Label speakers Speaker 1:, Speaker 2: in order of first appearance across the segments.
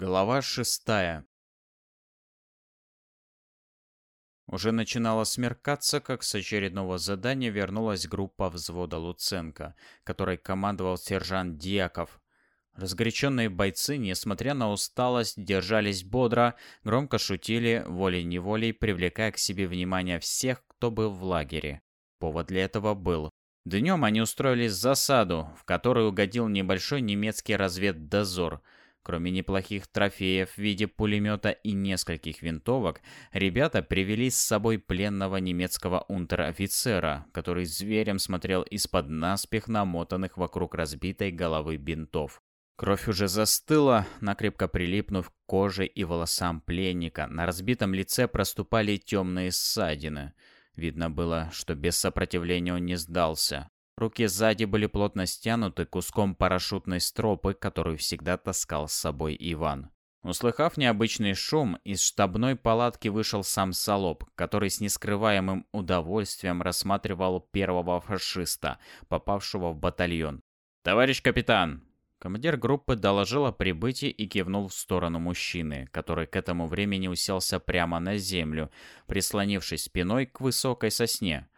Speaker 1: Глава шестая Уже начинало смеркаться, как с очередного задания вернулась группа взвода Луценко, которой командовал сержант Дьяков. Разгоряченные бойцы, несмотря на усталость, держались бодро, громко шутили, волей-неволей привлекая к себе внимание всех, кто был в лагере. Повод для этого был. Днем они устроили засаду, в которую угодил небольшой немецкий разведдозор – Кроме неплохих трофеев в виде пулемета и нескольких винтовок, ребята привели с собой пленного немецкого унтер-офицера, который зверем смотрел из-под наспех намотанных вокруг разбитой головы бинтов. Кровь уже застыла, накрепко прилипнув к коже и волосам пленника. На разбитом лице проступали темные ссадины. Видно было, что без сопротивления он не сдался. Руки сзади были плотно стянуты куском парашютной стропы, которую всегда таскал с собой Иван. Услыхав необычный шум, из штабной палатки вышел сам Солоп, который с нескрываемым удовольствием рассматривал первого фашиста, попавшего в батальон. «Товарищ капитан!» Командир группы доложил о прибытии и кивнул в сторону мужчины, который к этому времени уселся прямо на землю, прислонившись спиной к высокой сосне.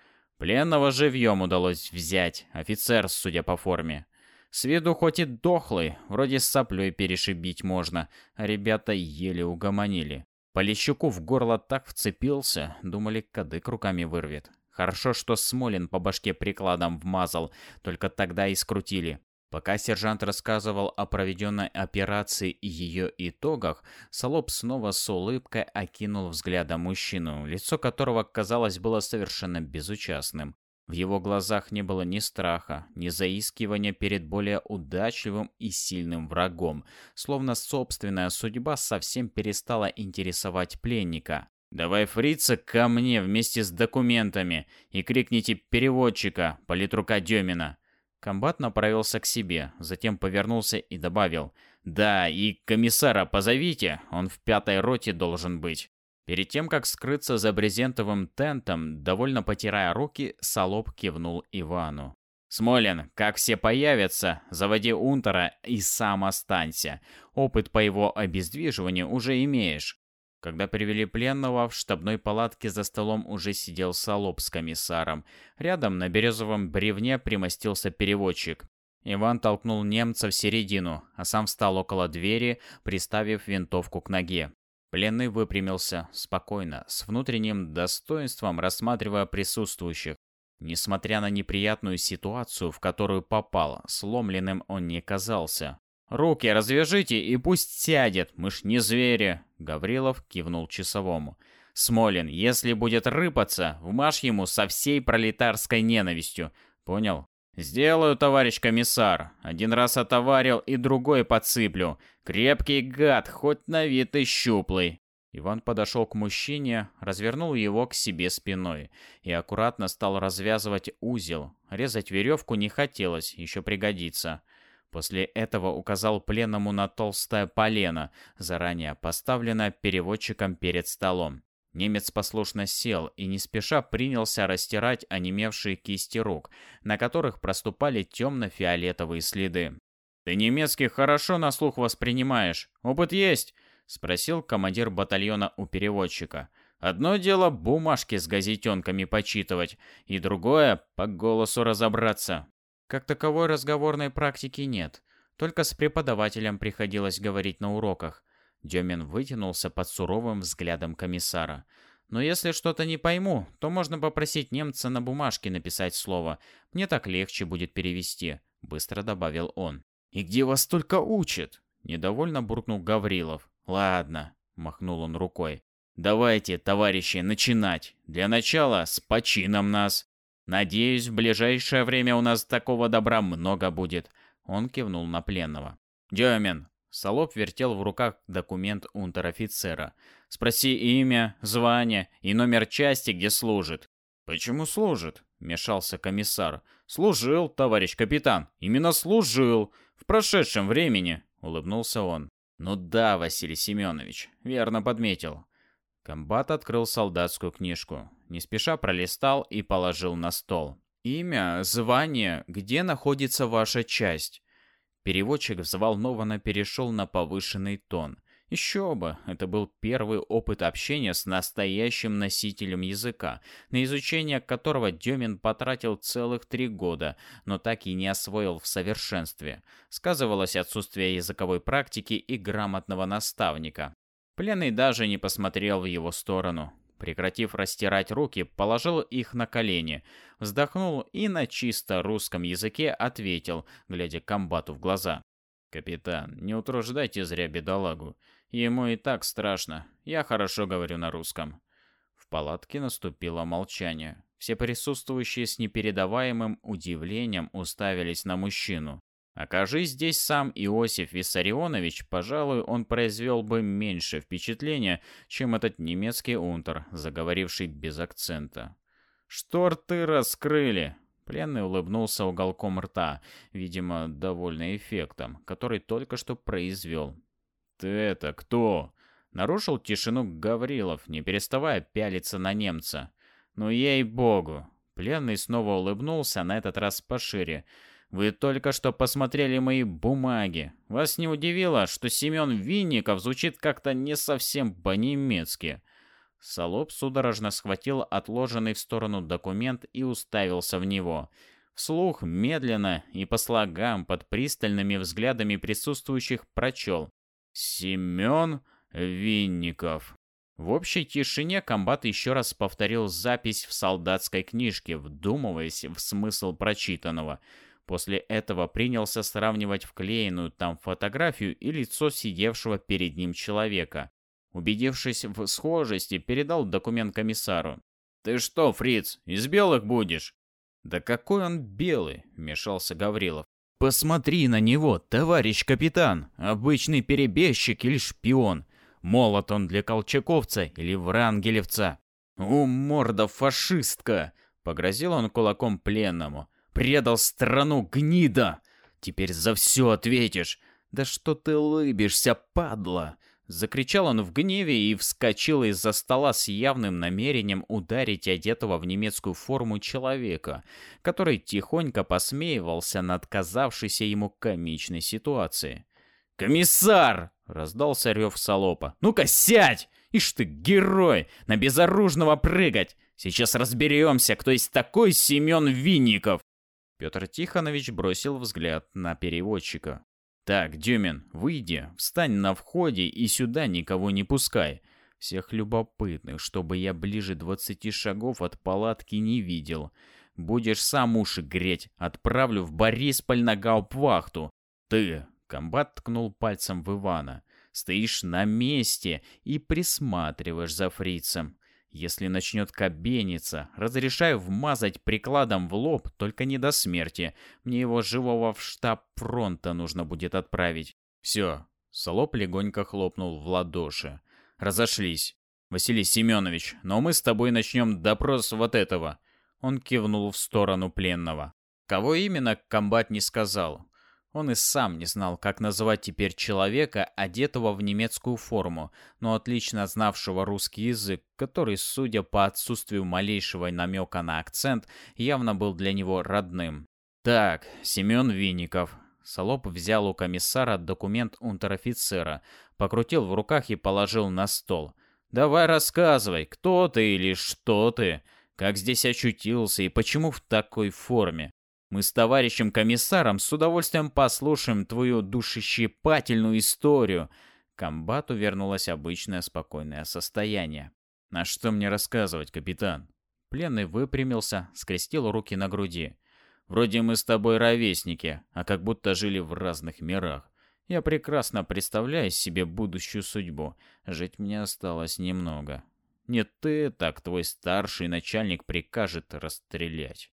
Speaker 1: Пленного живьем удалось взять, офицер, судя по форме. С виду хоть и дохлый, вроде с соплей перешибить можно, а ребята еле угомонили. Полищуку в горло так вцепился, думали, кадык руками вырвет. Хорошо, что Смолин по башке прикладом вмазал, только тогда и скрутили. Пока сержант рассказывал о проведенной операции и ее итогах, Солоп снова с улыбкой окинул взглядом мужчину, лицо которого, казалось, было совершенно безучастным. В его глазах не было ни страха, ни заискивания перед более удачливым и сильным врагом, словно собственная судьба совсем перестала интересовать пленника. «Давай фрица ко мне вместе с документами и крикните переводчика, политрука Демина. Комбат направился к себе, затем повернулся и добавил «Да, и комиссара позовите, он в пятой роте должен быть». Перед тем, как скрыться за брезентовым тентом, довольно потирая руки, Солоп кивнул Ивану. «Смолин, как все появятся, заводи Унтера и сам останься. Опыт по его обездвиживанию уже имеешь. Когда привели пленного, в штабной палатке за столом уже сидел Солоп с комиссаром. Рядом на березовом бревне примостился переводчик. Иван толкнул немца в середину, а сам встал около двери, приставив винтовку к ноге. Пленный выпрямился, спокойно, с внутренним достоинством рассматривая присутствующих. Несмотря на неприятную ситуацию, в которую попал, сломленным он не казался. «Руки развяжите и пусть сядет, мы ж не звери!» Гаврилов кивнул часовому. «Смолин, если будет рыпаться, вмажь ему со всей пролетарской ненавистью. Понял?» «Сделаю, товарищ комиссар. Один раз отоварил и другой подсыплю. Крепкий гад, хоть на вид и щуплый». Иван подошел к мужчине, развернул его к себе спиной и аккуратно стал развязывать узел. Резать веревку не хотелось, еще пригодится. После этого указал пленному на толстое полено, заранее поставленное переводчиком перед столом. Немец послушно сел и не спеша принялся растирать онемевшие кисти рук, на которых проступали темно-фиолетовые следы. «Ты немецкий хорошо на слух воспринимаешь. Опыт есть?» — спросил командир батальона у переводчика. «Одно дело бумажки с газетенками почитывать, и другое — по голосу разобраться. Как таковой разговорной практики нет. Только с преподавателем приходилось говорить на уроках. Демин вытянулся под суровым взглядом комиссара. Но если что-то не пойму, то можно попросить немца на бумажке написать слово. Мне так легче будет перевести, быстро добавил он. И где вас только учат? Недовольно буркнул Гаврилов. Ладно, махнул он рукой. Давайте, товарищи, начинать. Для начала с почином нас. Надеюсь, в ближайшее время у нас такого добра много будет. Он кивнул на пленного. Демин. Солоп вертел в руках документ унтер-офицера. Спроси имя, звание и номер части, где служит. Почему служит? Мешался комиссар. Служил, товарищ капитан. Именно служил. В прошедшем времени. Улыбнулся он. Ну да, Василий Семенович. Верно подметил. Комбат открыл солдатскую книжку не спеша пролистал и положил на стол. «Имя, звание, где находится ваша часть?» Переводчик взволнованно перешел на повышенный тон. Еще бы, это был первый опыт общения с настоящим носителем языка, на изучение которого Демин потратил целых три года, но так и не освоил в совершенстве. Сказывалось отсутствие языковой практики и грамотного наставника. Пленный даже не посмотрел в его сторону. Прекратив растирать руки, положил их на колени, вздохнул и на чисто русском языке ответил, глядя комбату в глаза. «Капитан, не утруждайте зря бедолагу. Ему и так страшно. Я хорошо говорю на русском». В палатке наступило молчание. Все присутствующие с непередаваемым удивлением уставились на мужчину. Окажись здесь сам Иосиф Виссарионович, пожалуй, он произвел бы меньше впечатления, чем этот немецкий унтер, заговоривший без акцента. «Что рты раскрыли?» Пленный улыбнулся уголком рта, видимо, довольный эффектом, который только что произвел. «Ты это кто?» Нарушил тишину Гаврилов, не переставая пялиться на немца. «Ну ей-богу!» Пленный снова улыбнулся, на этот раз пошире. «Вы только что посмотрели мои бумаги. Вас не удивило, что Семен Винников звучит как-то не совсем по-немецки?» Солоп судорожно схватил отложенный в сторону документ и уставился в него. Вслух, медленно и по слогам, под пристальными взглядами присутствующих, прочел. Семен Винников. В общей тишине комбат еще раз повторил запись в солдатской книжке, вдумываясь в смысл прочитанного. После этого принялся сравнивать вклеенную там фотографию и лицо сидевшего перед ним человека. Убедившись в схожести, передал документ комиссару. «Ты что, фриц, из белых будешь?» «Да какой он белый!» — вмешался Гаврилов. Посмотри на него, товарищ капитан, обычный перебежчик или шпион. Молот он для колчаковца или врангелевца. У морда фашистка! Погрозил он кулаком пленному. Предал страну гнида! Теперь за все ответишь. Да что ты лыбишься, падла? Закричал он в гневе и вскочил из-за стола с явным намерением ударить одетого в немецкую форму человека, который тихонько посмеивался над казавшейся ему комичной ситуацией. «Комиссар!» — раздался рев Солопа. «Ну-ка сядь! Ишь ты, герой! На безоружного прыгать! Сейчас разберемся, кто есть такой Семен Винников!» Петр Тихонович бросил взгляд на переводчика. «Так, Дюмин, выйди, встань на входе и сюда никого не пускай. Всех любопытных, чтобы я ближе двадцати шагов от палатки не видел. Будешь сам уши греть, отправлю в Борисполь на гауптвахту. Ты, комбат ткнул пальцем в Ивана, стоишь на месте и присматриваешь за фрицем. Если начнет кабениться, разрешаю вмазать прикладом в лоб, только не до смерти. Мне его живого в штаб фронта нужно будет отправить. Все. Солоп легонько хлопнул в ладоши. Разошлись. Василий Семенович, но мы с тобой начнем допрос вот этого. Он кивнул в сторону пленного. Кого именно, комбат не сказал. Он и сам не знал, как называть теперь человека, одетого в немецкую форму, но отлично знавшего русский язык, который, судя по отсутствию малейшего намека на акцент, явно был для него родным. «Так, Семен Винников». Солоп взял у комиссара документ унтер-офицера, покрутил в руках и положил на стол. «Давай рассказывай, кто ты или что ты, как здесь очутился и почему в такой форме?» Мы с товарищем комиссаром с удовольствием послушаем твою душещипательную историю. Комбату вернулось обычное спокойное состояние. На что мне рассказывать, капитан? Пленный выпрямился, скрестил руки на груди. Вроде мы с тобой ровесники, а как будто жили в разных мирах. Я прекрасно представляю себе будущую судьбу. Жить мне осталось немного. Нет ты, так твой старший начальник прикажет расстрелять.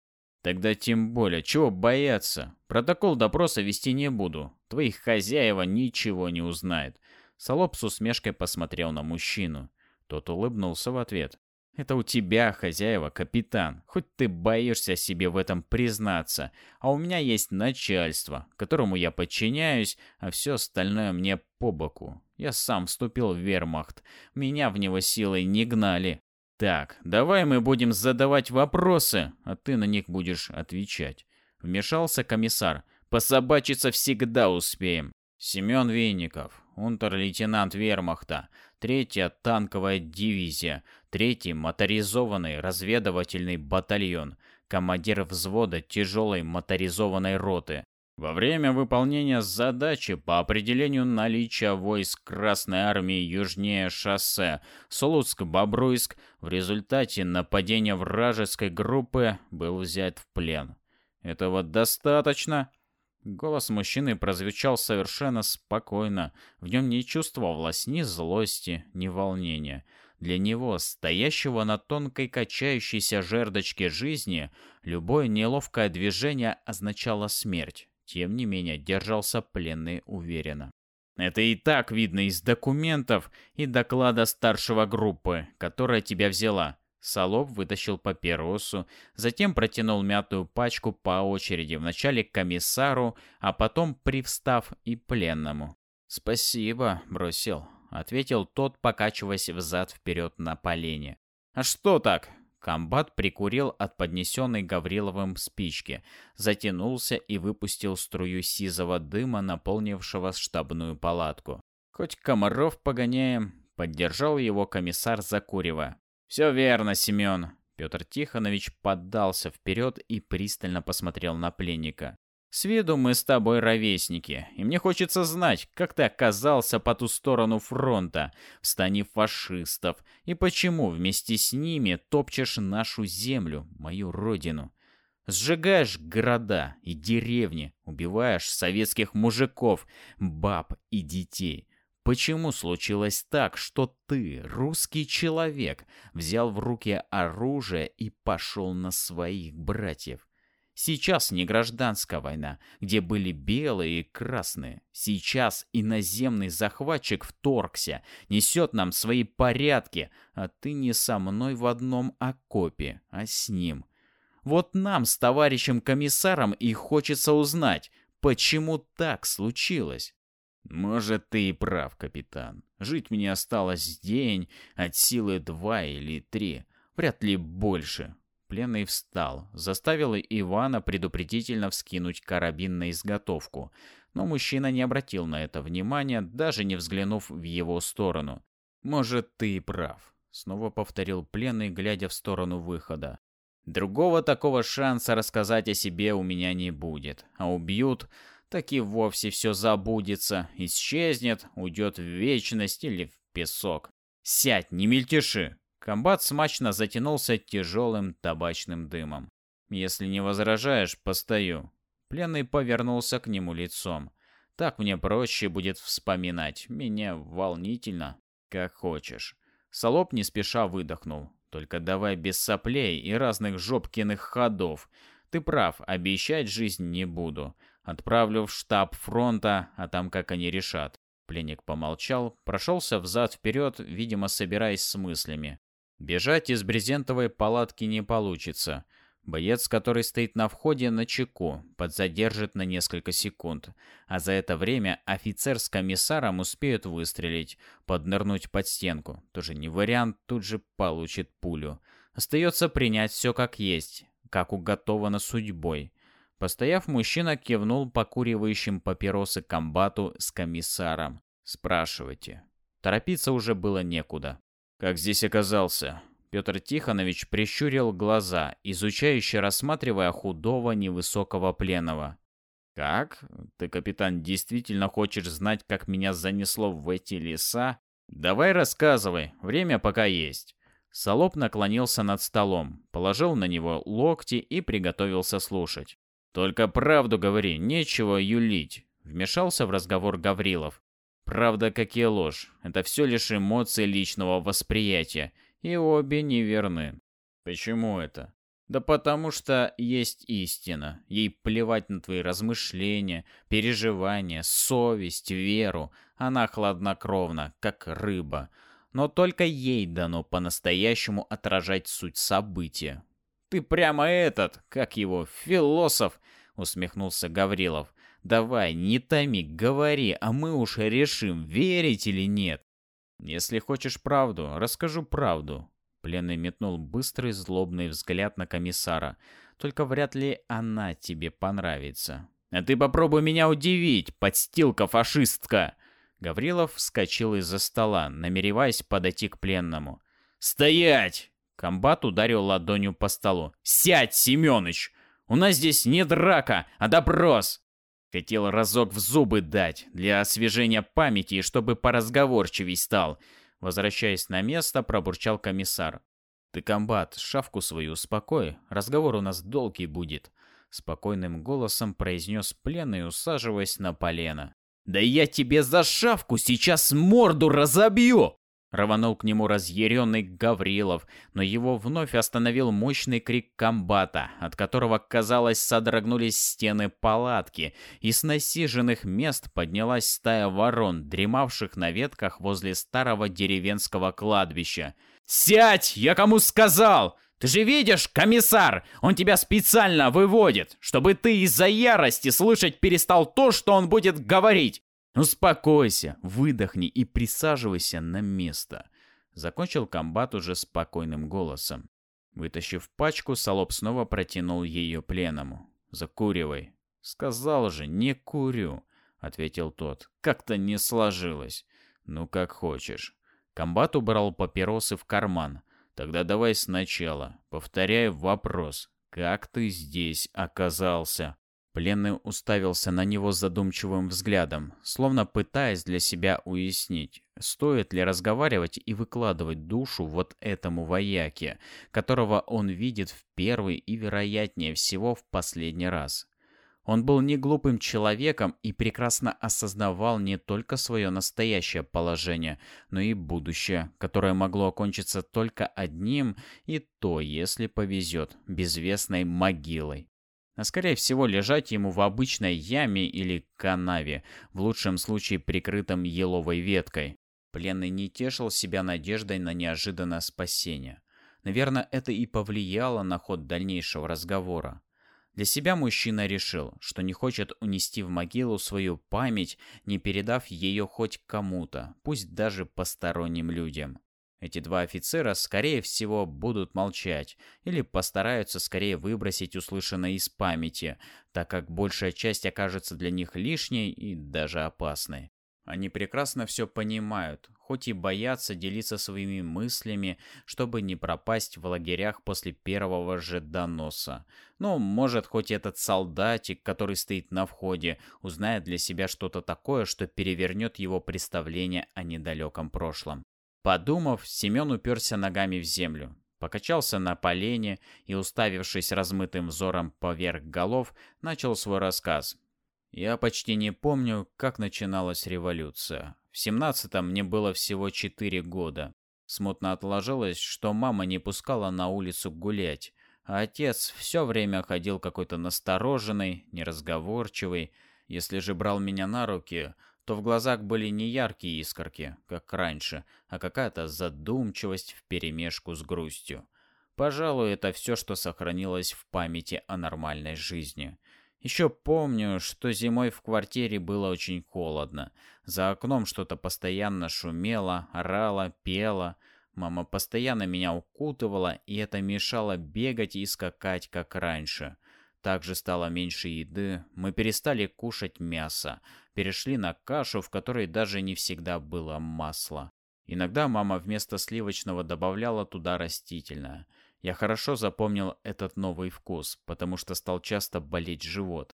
Speaker 1: Тогда тем более, чего бояться? Протокол допроса вести не буду. Твоих хозяева ничего не узнают. Солоп с усмешкой посмотрел на мужчину. Тот улыбнулся в ответ. Это у тебя, хозяева, капитан. Хоть ты боишься себе в этом признаться. А у меня есть начальство, которому я подчиняюсь, а все остальное мне по боку. Я сам вступил в вермахт. Меня в него силой не гнали. «Так, давай мы будем задавать вопросы, а ты на них будешь отвечать». Вмешался комиссар. «Пособачиться всегда успеем». Семен Винников, унтер-лейтенант вермахта, третья танковая дивизия, третий моторизованный разведывательный батальон, командир взвода тяжелой моторизованной роты. Во время выполнения задачи по определению наличия войск Красной Армии южнее шоссе Солуцк-Бобруйск в результате нападения вражеской группы был взят в плен. Этого достаточно? Голос мужчины прозвучал совершенно спокойно. В нем не чувствовалось ни злости, ни волнения. Для него, стоящего на тонкой качающейся жердочке жизни, любое неловкое движение означало смерть. Тем не менее, держался пленный уверенно. Это и так видно из документов и доклада старшего группы, которая тебя взяла. Солоб вытащил папиросу, затем протянул мятую пачку по очереди, вначале комиссару, а потом, привстав, и пленному. «Спасибо», — бросил, — ответил тот, покачиваясь взад-вперед на полене. «А что так?» Комбат прикурил от поднесенной Гавриловым спички, затянулся и выпустил струю сизого дыма, наполнившего штабную палатку. «Хоть комаров погоняем», — поддержал его комиссар, закуривая. «Все верно, Семен». Петр Тихонович поддался вперед и пристально посмотрел на пленника. «С виду мы с тобой ровесники, и мне хочется знать, как ты оказался по ту сторону фронта, в стане фашистов, и почему вместе с ними топчешь нашу землю, мою родину. Сжигаешь города и деревни, убиваешь советских мужиков, баб и детей». Почему случилось так, что ты, русский человек, взял в руки оружие и пошел на своих братьев? Сейчас не гражданская война, где были белые и красные. Сейчас иноземный захватчик вторгся, несет нам свои порядки, а ты не со мной в одном окопе, а с ним. Вот нам с товарищем комиссаром и хочется узнать, почему так случилось. Может, ты и прав, капитан. Жить мне осталось день, от силы два или три, вряд ли больше. Пленный встал, заставил Ивана предупредительно вскинуть карабин на изготовку, но мужчина не обратил на это внимания, даже не взглянув в его сторону. «Может, ты и прав», — снова повторил пленный, глядя в сторону выхода. «Другого такого шанса рассказать о себе у меня не будет, а убьют, так и вовсе все забудется, исчезнет, уйдет в вечность или в песок. Сядь, не мельтеши!» Комбат смачно затянулся тяжелым табачным дымом. «Если не возражаешь, постою». Пленный повернулся к нему лицом. «Так мне проще будет вспоминать. Меня волнительно. Как хочешь». Солоп не спеша выдохнул. «Только давай без соплей и разных жопкиных ходов. Ты прав, обещать жизнь не буду. Отправлю в штаб фронта, а там как они решат. Пленник помолчал, прошелся взад-вперед, видимо, собираясь с мыслями. Бежать из брезентовой палатки не получится. Боец, который стоит на входе, на чеку, подзадержит на несколько секунд. А за это время офицер с комиссаром успеют выстрелить, поднырнуть под стенку. Тоже не вариант, тут же получит пулю. Остается принять все как есть, как уготовано судьбой. Постояв, мужчина кивнул покуривающим папиросы комбату с комиссаром. «Спрашивайте». Торопиться уже было некуда. «Как здесь оказался?» Петр Тихонович прищурил глаза, изучающе рассматривая худого невысокого пленного. «Как? Ты, капитан, действительно хочешь знать, как меня занесло в эти леса? Давай рассказывай, время пока есть». Солоп наклонился над столом, положил на него локти и приготовился слушать. «Только правду говори, нечего юлить», — вмешался в разговор Гаврилов. «Правда, как и ложь. Это все лишь эмоции личного восприятия, и обе неверны». «Почему это?» «Да потому что есть истина. Ей плевать на твои размышления, переживания, совесть, веру. Она хладнокровна, как рыба. Но только ей дано по-настоящему отражать суть события. Ты прямо этот, как его, философ, усмехнулся Гаврилов. Давай, не томи, говори, а мы уж решим, верить или нет. Если хочешь правду, расскажу правду. Пленный метнул быстрый злобный взгляд на комиссара. Только вряд ли она тебе понравится. А ты попробуй меня удивить, подстилка фашистка!» Гаврилов вскочил из-за стола, намереваясь подойти к пленному. «Стоять!» Комбат ударил ладонью по столу. «Сядь, Семёныч! У нас здесь не драка, а допрос!» Хотел разок в зубы дать, для освежения памяти и чтобы поразговорчивей стал. Возвращаясь на место, пробурчал комиссар. «Ты, комбат, шавку свою успокой, разговор у нас долгий будет», — спокойным голосом произнес пленный, усаживаясь на полено. «Да я тебе за шавку сейчас морду разобью!» Рванул к нему разъяренный Гаврилов, но его вновь остановил мощный крик комбата, от которого, казалось, содрогнулись стены палатки, и с насиженных мест поднялась стая ворон, дремавших на ветках возле старого деревенского кладбища. «Сядь! Я кому сказал! Ты же видишь, комиссар, он тебя специально выводит, чтобы ты из-за ярости слышать перестал то, что он будет говорить. «Успокойся, выдохни и присаживайся на место», — закончил комбат уже спокойным голосом. Вытащив пачку, Солоп снова протянул ее пленному. «Закуривай». «Сказал же, не курю», — ответил тот. «Как-то не сложилось». «Ну, как хочешь». Комбат убрал папиросы в карман. «Тогда давай сначала. Повторяй вопрос. Как ты здесь оказался?» Пленный уставился на него задумчивым взглядом, словно пытаясь для себя уяснить, стоит ли разговаривать и выкладывать душу вот этому вояке, которого он видит в первый и, вероятнее всего, в последний раз. Он был не глупым человеком и прекрасно осознавал не только свое настоящее положение, но и будущее, которое могло окончиться только одним, и то, если повезет, безвестной могилой а скорее всего лежать ему в обычной яме или канаве, в лучшем случае прикрытом еловой веткой. Пленный не тешил себя надеждой на неожиданное спасение. Наверное, это и повлияло на ход дальнейшего разговора. Для себя мужчина решил, что не хочет унести в могилу свою память, не передав ее хоть кому-то, пусть даже посторонним людям. Эти два офицера, скорее всего, будут молчать или постараются скорее выбросить услышанное из памяти, так как большая часть окажется для них лишней и даже опасной. Они прекрасно все понимают, хоть и боятся делиться своими мыслями, чтобы не пропасть в лагерях после первого же доноса. Ну, может, хоть этот солдатик, который стоит на входе, узнает для себя что-то такое, что перевернет его представление о недалеком прошлом. Подумав, Семен уперся ногами в землю, покачался на полене и, уставившись размытым взором поверх голов, начал свой рассказ. Я почти не помню, как начиналась революция. В семнадцатом мне было всего четыре года. Смутно отложилось, что мама не пускала на улицу гулять, а отец все время ходил какой-то настороженный, неразговорчивый. Если же брал меня на руки, то в глазах были не яркие искорки, как раньше, а какая-то задумчивость вперемешку с грустью. Пожалуй, это все, что сохранилось в памяти о нормальной жизни. Еще помню, что зимой в квартире было очень холодно. За окном что-то постоянно шумело, орало, пело. Мама постоянно меня укутывала, и это мешало бегать и скакать, как раньше. Также стало меньше еды, мы перестали кушать мясо, перешли на кашу, в которой даже не всегда было масло. Иногда мама вместо сливочного добавляла туда растительное. Я хорошо запомнил этот новый вкус, потому что стал часто болеть живот.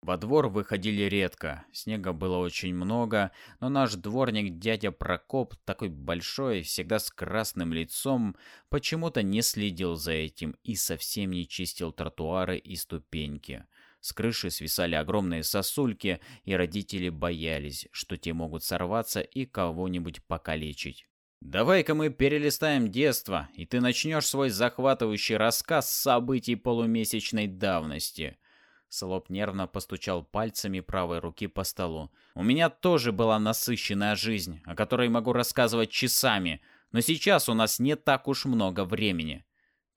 Speaker 1: Во двор выходили редко, снега было очень много, но наш дворник дядя Прокоп, такой большой, всегда с красным лицом, почему-то не следил за этим и совсем не чистил тротуары и ступеньки. С крыши свисали огромные сосульки, и родители боялись, что те могут сорваться и кого-нибудь покалечить. «Давай-ка мы перелистаем детство, и ты начнешь свой захватывающий рассказ событий полумесячной давности», Слоп нервно постучал пальцами правой руки по столу. «У меня тоже была насыщенная жизнь, о которой могу рассказывать часами, но сейчас у нас не так уж много времени.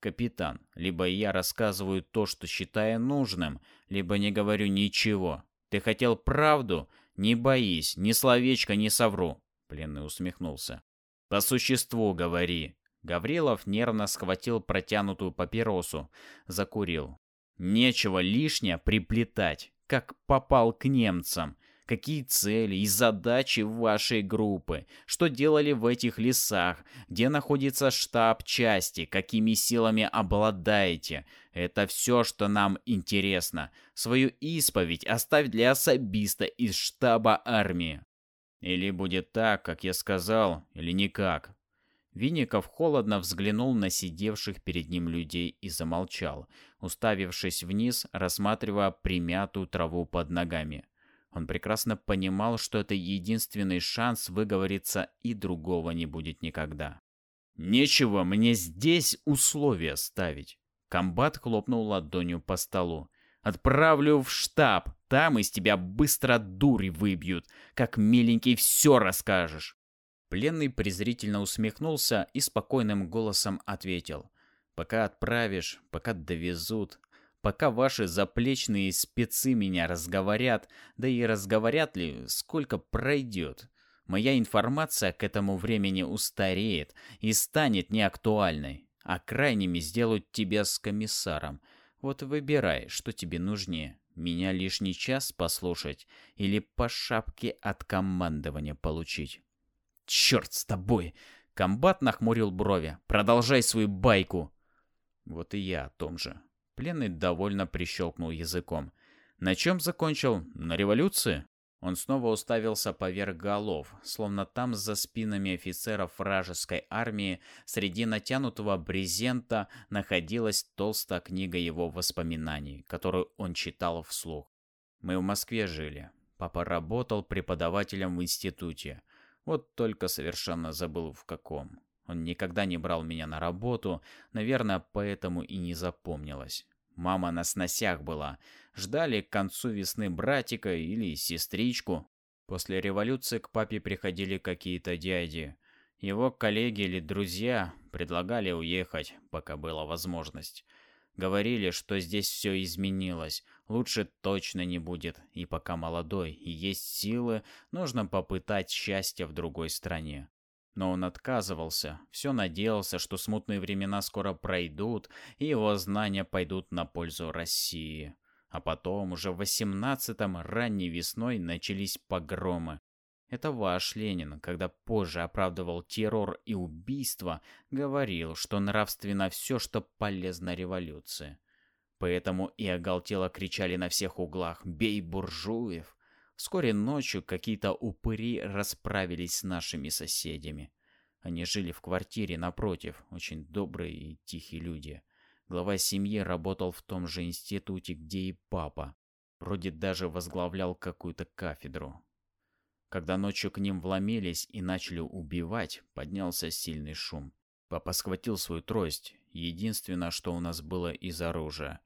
Speaker 1: Капитан, либо я рассказываю то, что считаю нужным, либо не говорю ничего. Ты хотел правду? Не боись, ни словечко не совру». Пленный усмехнулся. «По существу говори». Гаврилов нервно схватил протянутую папиросу, закурил. Нечего лишнее приплетать. как попал к немцам. Какие цели и задачи вашей группы? Что делали в этих лесах? Где находится штаб части? Какими силами обладаете? Это все, что нам интересно. Свою исповедь оставь для особиста из штаба армии. Или будет так, как я сказал, или никак. Винников холодно взглянул на сидевших перед ним людей и замолчал, уставившись вниз, рассматривая примятую траву под ногами. Он прекрасно понимал, что это единственный шанс выговориться, и другого не будет никогда. «Нечего мне здесь условия ставить!» Комбат хлопнул ладонью по столу. «Отправлю в штаб, там из тебя быстро дури выбьют, как миленький все расскажешь!» Пленный презрительно усмехнулся и спокойным голосом ответил. «Пока отправишь, пока довезут, пока ваши заплечные спецы меня разговорят, да и разговорят ли, сколько пройдет. Моя информация к этому времени устареет и станет неактуальной, а крайними сделают тебя с комиссаром. Вот выбирай, что тебе нужнее. Меня лишний час послушать или по шапке от командования получить. Черт с тобой! Комбат нахмурил брови. Продолжай свою байку. Вот и я о том же. Пленный довольно прищелкнул языком. На чем закончил? На революции? Он снова уставился поверх голов, словно там за спинами офицеров вражеской армии среди натянутого брезента находилась толстая книга его воспоминаний, которую он читал вслух. Мы в Москве жили. Папа работал преподавателем в институте. Вот только совершенно забыл в каком. Он никогда не брал меня на работу, наверное, поэтому и не запомнилось. Мама на сносях была. Ждали к концу весны братика или сестричку. После революции к папе приходили какие-то дяди. Его коллеги или друзья предлагали уехать, пока была возможность. Говорили, что здесь все изменилось, лучше точно не будет, и пока молодой и есть силы, нужно попытать счастье в другой стране. Но он отказывался, все надеялся, что смутные времена скоро пройдут, и его знания пойдут на пользу России. А потом, уже в восемнадцатом, ранней весной, начались погромы. Это ваш Ленин, когда позже оправдывал террор и убийство, говорил, что нравственно все, что полезно революции. Поэтому и оголтело кричали на всех углах «Бей буржуев!». Вскоре ночью какие-то упыри расправились с нашими соседями. Они жили в квартире напротив, очень добрые и тихие люди. Глава семьи работал в том же институте, где и папа. Вроде даже возглавлял какую-то кафедру. Когда ночью к ним вломились и начали убивать, поднялся сильный шум. Папа схватил свою трость, единственное, что у нас было из оружия,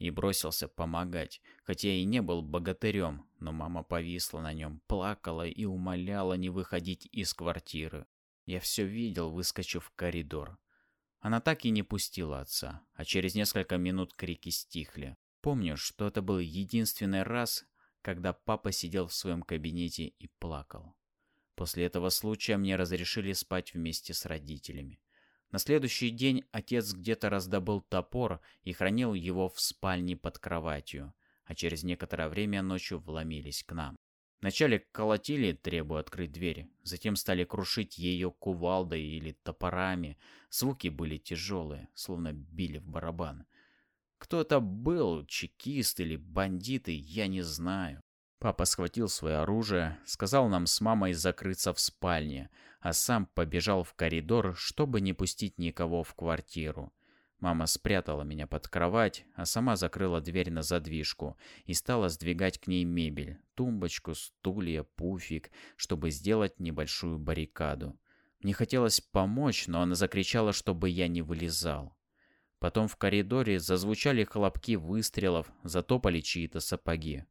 Speaker 1: и бросился помогать, хотя и не был богатырем, но мама повисла на нем, плакала и умоляла не выходить из квартиры. Я все видел, выскочив в коридор. Она так и не пустила отца, а через несколько минут крики стихли. Помню, что это был единственный раз, когда папа сидел в своем кабинете и плакал. После этого случая мне разрешили спать вместе с родителями. На следующий день отец где-то раздобыл топор и хранил его в спальне под кроватью, а через некоторое время ночью вломились к нам. Вначале колотили, требуя открыть дверь, затем стали крушить ее кувалдой или топорами. Звуки были тяжелые, словно били в барабан. Кто это был, чекист или бандиты, я не знаю. Папа схватил свое оружие, сказал нам с мамой закрыться в спальне, а сам побежал в коридор, чтобы не пустить никого в квартиру. Мама спрятала меня под кровать, а сама закрыла дверь на задвижку и стала сдвигать к ней мебель, тумбочку, стулья, пуфик, чтобы сделать небольшую баррикаду. Мне хотелось помочь, но она закричала, чтобы я не вылезал. Потом в коридоре зазвучали хлопки выстрелов, затопали чьи-то сапоги.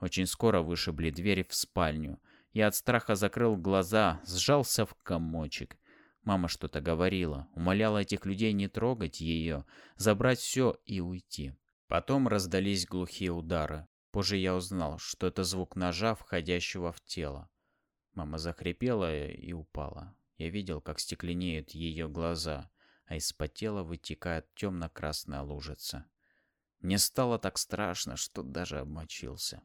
Speaker 1: Очень скоро вышибли дверь в спальню. Я от страха закрыл глаза, сжался в комочек. Мама что-то говорила, умоляла этих людей не трогать ее, забрать все и уйти. Потом раздались глухие удары. Позже я узнал, что это звук ножа, входящего в тело. Мама захрипела и упала. Я видел, как стекленеют ее глаза а из-под тела вытекает темно-красная лужица. Мне стало так страшно, что даже обмочился.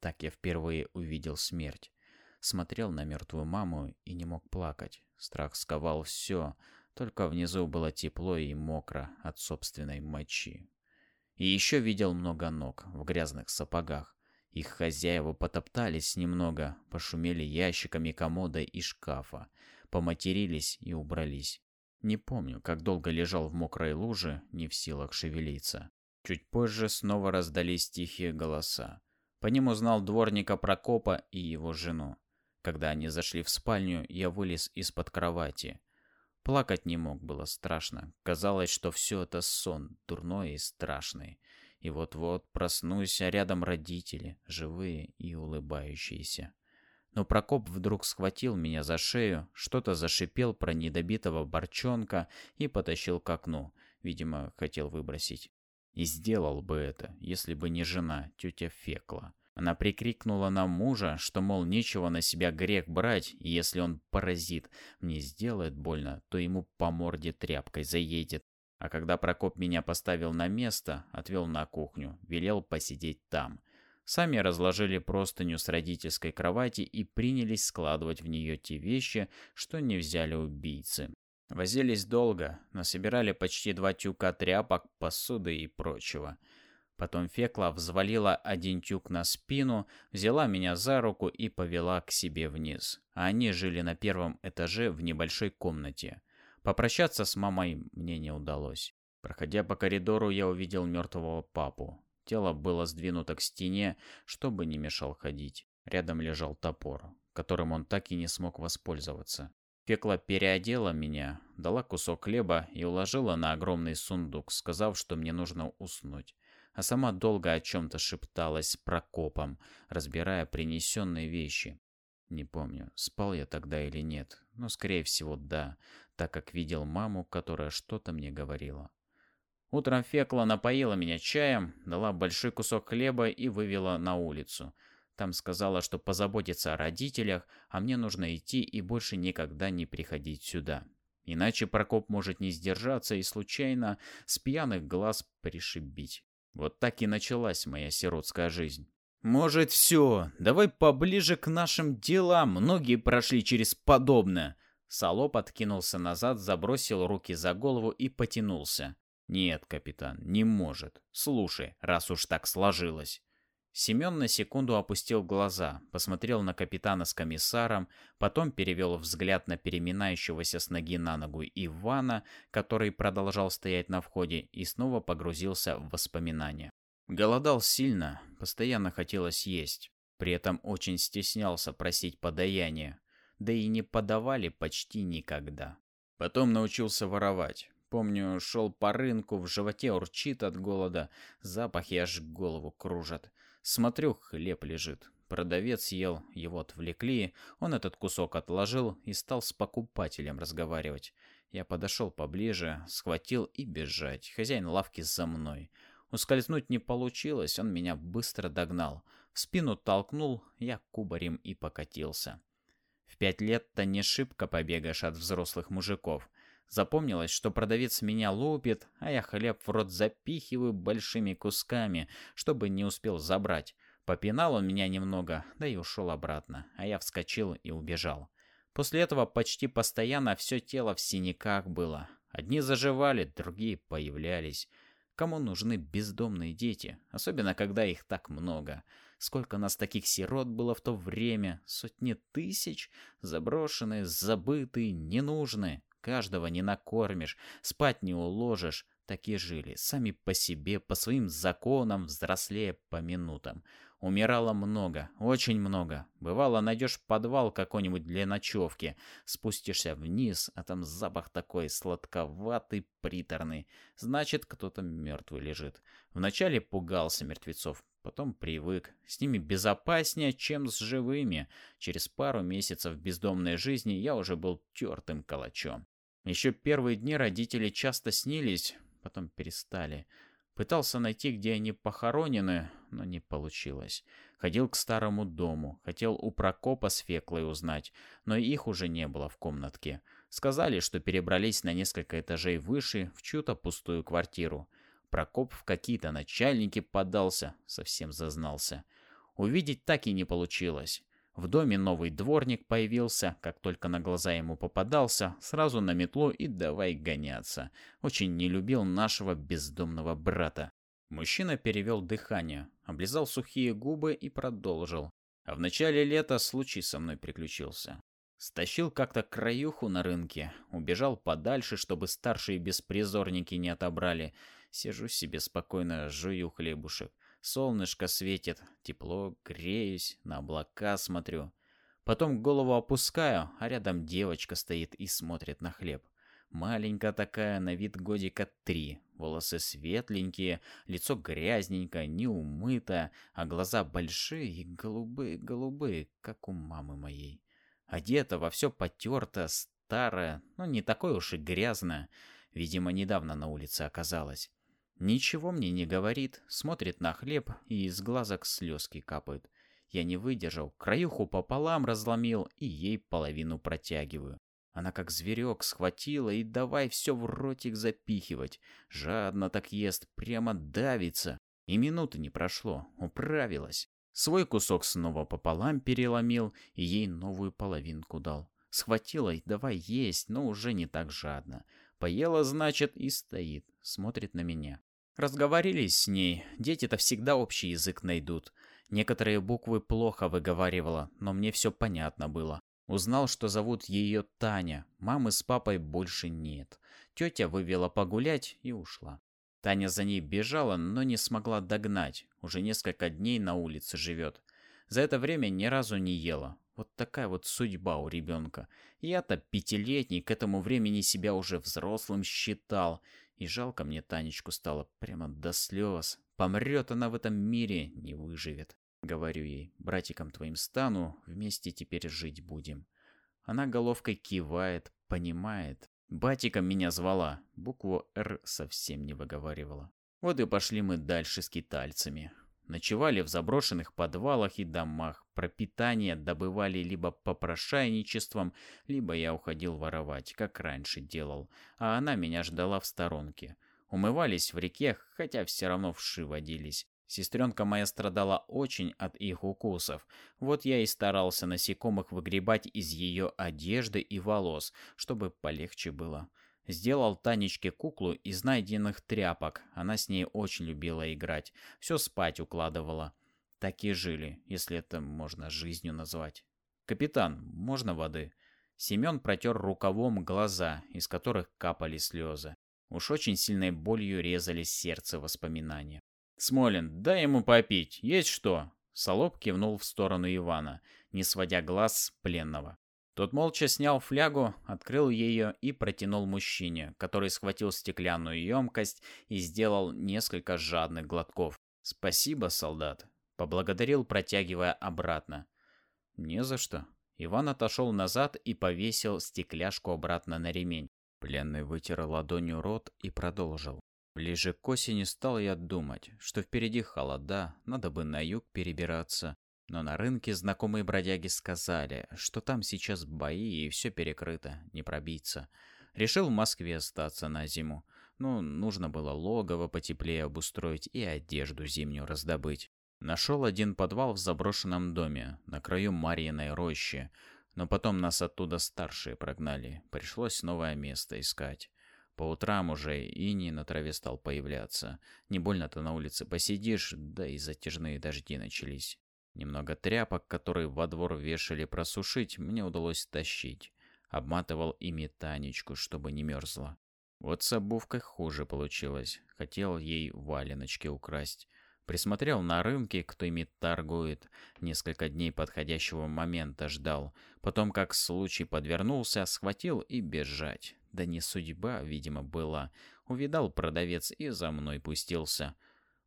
Speaker 1: Так я впервые увидел смерть. Смотрел на мертвую маму и не мог плакать. Страх сковал все, только внизу было тепло и мокро от собственной мочи. И еще видел много ног в грязных сапогах. Их хозяева потоптались немного, пошумели ящиками комода и шкафа, поматерились и убрались. Не помню, как долго лежал в мокрой луже, не в силах шевелиться. Чуть позже снова раздались тихие голоса. По ним узнал дворника Прокопа и его жену. Когда они зашли в спальню, я вылез из-под кровати. Плакать не мог, было страшно. Казалось, что все это сон, дурной и страшный. И вот-вот проснусь, а рядом родители, живые и улыбающиеся. Но Прокоп вдруг схватил меня за шею, что-то зашипел про недобитого борчонка и потащил к окну. Видимо, хотел выбросить. И сделал бы это, если бы не жена, тетя Фекла. Она прикрикнула на мужа, что, мол, нечего на себя грех брать, и если он паразит, мне сделает больно, то ему по морде тряпкой заедет. А когда Прокоп меня поставил на место, отвел на кухню, велел посидеть там. Сами разложили простыню с родительской кровати и принялись складывать в нее те вещи, что не взяли убийцы. Возились долго, насобирали почти два тюка тряпок, посуды и прочего. Потом Фекла взвалила один тюк на спину, взяла меня за руку и повела к себе вниз. А они жили на первом этаже в небольшой комнате. Попрощаться с мамой мне не удалось. Проходя по коридору, я увидел мертвого папу. Тело было сдвинуто к стене, чтобы не мешал ходить. Рядом лежал топор, которым он так и не смог воспользоваться. Фекла переодела меня, дала кусок хлеба и уложила на огромный сундук, сказав, что мне нужно уснуть а сама долго о чем-то шепталась Прокопом, разбирая принесенные вещи. Не помню, спал я тогда или нет, но, скорее всего, да, так как видел маму, которая что-то мне говорила. Утром Фекла напоила меня чаем, дала большой кусок хлеба и вывела на улицу. Там сказала, что позаботится о родителях, а мне нужно идти и больше никогда не приходить сюда. Иначе Прокоп может не сдержаться и случайно с пьяных глаз пришибить. Вот так и началась моя сиротская жизнь. «Может, все, давай поближе к нашим делам, многие прошли через подобное». Салоп откинулся назад, забросил руки за голову и потянулся. «Нет, капитан, не может. Слушай, раз уж так сложилось. Семен на секунду опустил глаза, посмотрел на капитана с комиссаром, потом перевел взгляд на переминающегося с ноги на ногу Ивана, который продолжал стоять на входе, и снова погрузился в воспоминания. Голодал сильно, постоянно хотелось есть. При этом очень стеснялся просить подаяния, да и не подавали почти никогда. Потом научился воровать. Помню, шел по рынку, в животе урчит от голода, запахи аж голову кружат. Смотрю, хлеб лежит. Продавец ел, его отвлекли, он этот кусок отложил и стал с покупателем разговаривать. Я подошел поближе, схватил и бежать. Хозяин лавки за мной. Ускользнуть не получилось, он меня быстро догнал. В спину толкнул, я кубарем и покатился. В пять лет-то не шибко побегаешь от взрослых мужиков. Запомнилось, что продавец меня лупит, а я хлеб в рот запихиваю большими кусками, чтобы не успел забрать. Попинал он меня немного, да и ушел обратно, а я вскочил и убежал. После этого почти постоянно все тело в синяках было. Одни заживали, другие появлялись. Кому нужны бездомные дети, особенно когда их так много? Сколько нас таких сирот было в то время? Сотни тысяч? Заброшенные, забытые, ненужные. Каждого не накормишь, спать не уложишь. Такие жили, сами по себе, по своим законам, взрослея по минутам. Умирало много, очень много. Бывало, найдешь подвал какой-нибудь для ночевки, спустишься вниз, а там запах такой сладковатый, приторный. Значит, кто-то мертвый лежит. Вначале пугался мертвецов, Потом привык. С ними безопаснее, чем с живыми. Через пару месяцев бездомной жизни я уже был тертым калачом. Еще первые дни родители часто снились, потом перестали. Пытался найти, где они похоронены, но не получилось. Ходил к старому дому, хотел у Прокопа с Феклой узнать, но их уже не было в комнатке. Сказали, что перебрались на несколько этажей выше в чью-то пустую квартиру. Прокоп в какие-то начальники подался, совсем зазнался. Увидеть так и не получилось. В доме новый дворник появился, как только на глаза ему попадался, сразу на метлу и давай гоняться. Очень не любил нашего бездомного брата. Мужчина перевел дыхание, облизал сухие губы и продолжил. А в начале лета случай со мной приключился. Стащил как-то краюху на рынке, убежал подальше, чтобы старшие беспризорники не отобрали. Сижу себе спокойно, жую хлебушек. Солнышко светит, тепло, греюсь, на облака смотрю. Потом голову опускаю, а рядом девочка стоит и смотрит на хлеб. Маленькая такая, на вид годика три. Волосы светленькие, лицо грязненькое, неумытое, а глаза большие и голубые-голубые, как у мамы моей. Одета во все потерто, старое, но не такое уж и грязное. Видимо, недавно на улице оказалась. Ничего мне не говорит, смотрит на хлеб, и из глазок слезки капают. Я не выдержал, краюху пополам разломил и ей половину протягиваю. Она как зверек схватила и давай все в ротик запихивать. Жадно так ест, прямо давится. И минуты не прошло, управилась. Свой кусок снова пополам переломил и ей новую половинку дал. Схватила и давай есть, но уже не так жадно. Поела, значит, и стоит, смотрит на меня. Разговорились с ней, дети-то всегда общий язык найдут. Некоторые буквы плохо выговаривала, но мне все понятно было. Узнал, что зовут ее Таня, мамы с папой больше нет. Тетя вывела погулять и ушла. Таня за ней бежала, но не смогла догнать. Уже несколько дней на улице живет. За это время ни разу не ела. Вот такая вот судьба у ребенка. Я-то пятилетний, к этому времени себя уже взрослым считал. И жалко мне Танечку стало прямо до слез. Помрет она в этом мире, не выживет. Говорю ей, братиком твоим стану, вместе теперь жить будем. Она головкой кивает, понимает. Батиком меня звала, букву «Р» совсем не выговаривала. Вот и пошли мы дальше с китайцами. Ночевали в заброшенных подвалах и домах. Пропитание добывали либо попрошайничеством, либо я уходил воровать, как раньше делал. А она меня ждала в сторонке. Умывались в реке, хотя все равно вши водились. Сестренка моя страдала очень от их укусов. Вот я и старался насекомых выгребать из ее одежды и волос, чтобы полегче было. Сделал Танечке куклу из найденных тряпок. Она с ней очень любила играть. Все спать укладывала. Так и жили, если это можно жизнью назвать. «Капитан, можно воды?» Семен протер рукавом глаза, из которых капали слезы. Уж очень сильной болью резали сердце воспоминания. «Смолин, дай ему попить. Есть что?» Солоб кивнул в сторону Ивана, не сводя глаз с пленного. Тот молча снял флягу, открыл ее и протянул мужчине, который схватил стеклянную емкость и сделал несколько жадных глотков. «Спасибо, солдат», — поблагодарил, протягивая обратно. «Не за что». Иван отошел назад и повесил стекляшку обратно на ремень. Пленный вытер ладонью рот и продолжил. Ближе к осени стал я думать, что впереди холода, надо бы на юг перебираться. Но на рынке знакомые бродяги сказали, что там сейчас бои и все перекрыто, не пробиться. Решил в Москве остаться на зиму. Ну, нужно было логово потеплее обустроить и одежду зимнюю раздобыть. Нашел один подвал в заброшенном доме, на краю Марьиной рощи. Но потом нас оттуда старшие прогнали. Пришлось новое место искать. По утрам уже ини на траве стал появляться. Не больно-то на улице посидишь, да и затяжные дожди начались. Немного тряпок, которые во двор вешали просушить, мне удалось тащить. Обматывал ими Танечку, чтобы не мерзла. Вот с обувкой хуже получилось. Хотел ей валеночки украсть. Присмотрел на рынке, кто ими торгует. Несколько дней подходящего момента ждал. Потом, как случай подвернулся, схватил и бежать. Да не судьба, видимо, была. Увидал продавец и за мной пустился.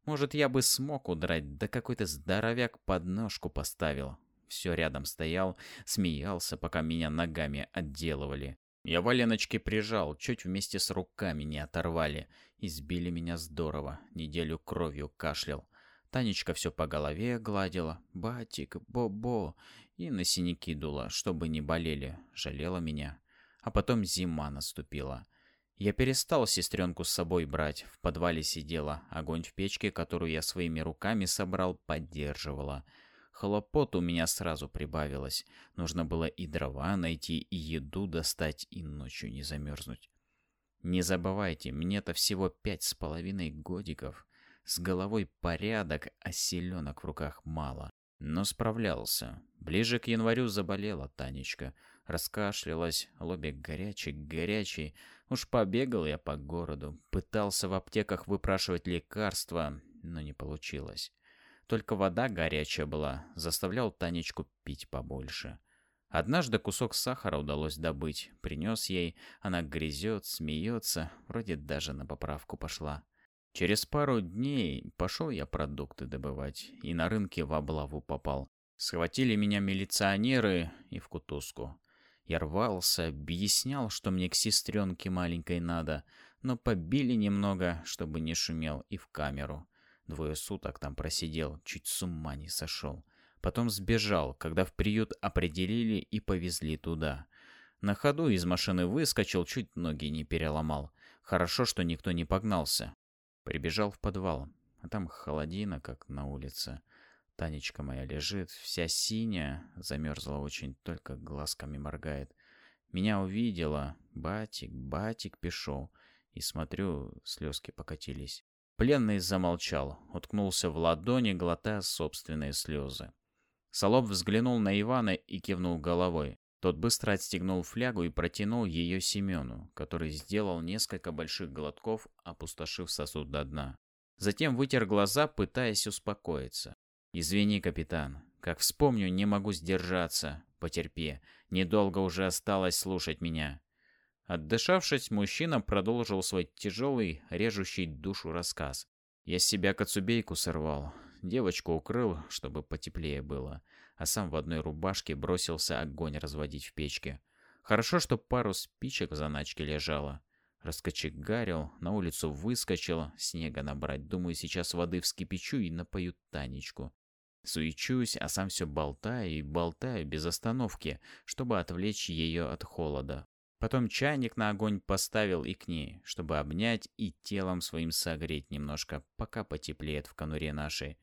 Speaker 1: Может, я бы смог удрать, да какой-то здоровяк подножку поставил. Все рядом стоял, смеялся, пока меня ногами отделывали. Я валеночки прижал, чуть вместе с руками не оторвали. Избили меня здорово, неделю кровью кашлял. Танечка все по голове гладила. «Батик, Бо-Бо!» И на синяки дула, чтобы не болели. Жалела меня. А потом зима наступила. Я перестал сестренку с собой брать. В подвале сидела. Огонь в печке, которую я своими руками собрал, поддерживала. Хлопот у меня сразу прибавилось. Нужно было и дрова найти, и еду достать, и ночью не замерзнуть. Не забывайте, мне-то всего пять с половиной годиков. С головой порядок, а селенок в руках мало. Но справлялся. Ближе к январю заболела Танечка. Раскашлялась, лобик горячий-горячий. Уж побегал я по городу. Пытался в аптеках выпрашивать лекарства, но не получилось. Только вода горячая была, заставлял Танечку пить побольше. Однажды кусок сахара удалось добыть. Принес ей, она грязет, смеется, вроде даже на поправку пошла. Через пару дней пошел я продукты добывать, и на рынке в облаву попал. Схватили меня милиционеры и в кутузку. Я рвался, объяснял, что мне к сестренке маленькой надо, но побили немного, чтобы не шумел, и в камеру. Двое суток там просидел, чуть с ума не сошел. Потом сбежал, когда в приют определили и повезли туда. На ходу из машины выскочил, чуть ноги не переломал. Хорошо, что никто не погнался. Прибежал в подвал, а там холодина, как на улице. Танечка моя лежит, вся синяя, замерзла очень, только глазками моргает. Меня увидела, батик, батик пишу, и смотрю, слезки покатились. Пленный замолчал, уткнулся в ладони, глотая собственные слезы. Солоб взглянул на Ивана и кивнул головой. Тот быстро отстегнул флягу и протянул ее Семену, который сделал несколько больших глотков, опустошив сосуд до дна. Затем вытер глаза, пытаясь успокоиться. «Извини, капитан. Как вспомню, не могу сдержаться. Потерпи. Недолго уже осталось слушать меня». Отдышавшись, мужчина продолжил свой тяжелый, режущий душу рассказ. «Я с себя коцубейку сорвал. Девочку укрыл, чтобы потеплее было а сам в одной рубашке бросился огонь разводить в печке. Хорошо, что пару спичек в заначке лежало. Раскочегарил, на улицу выскочил, снега набрать. Думаю, сейчас воды вскипячу и напою Танечку. Суечусь, а сам все болтаю и болтаю без остановки, чтобы отвлечь ее от холода. Потом чайник на огонь поставил и к ней, чтобы обнять и телом своим согреть немножко, пока потеплеет в конуре нашей.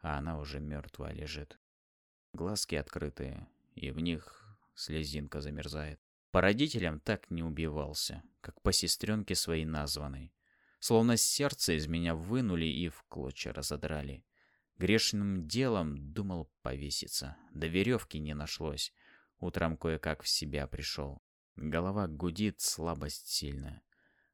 Speaker 1: А она уже мертвая лежит. Глазки открытые, и в них слезинка замерзает. По родителям так не убивался, как по сестренке своей названной. Словно сердце из меня вынули и в клочья разодрали. Грешным делом думал повеситься. До веревки не нашлось. Утром кое-как в себя пришел. Голова гудит, слабость сильная.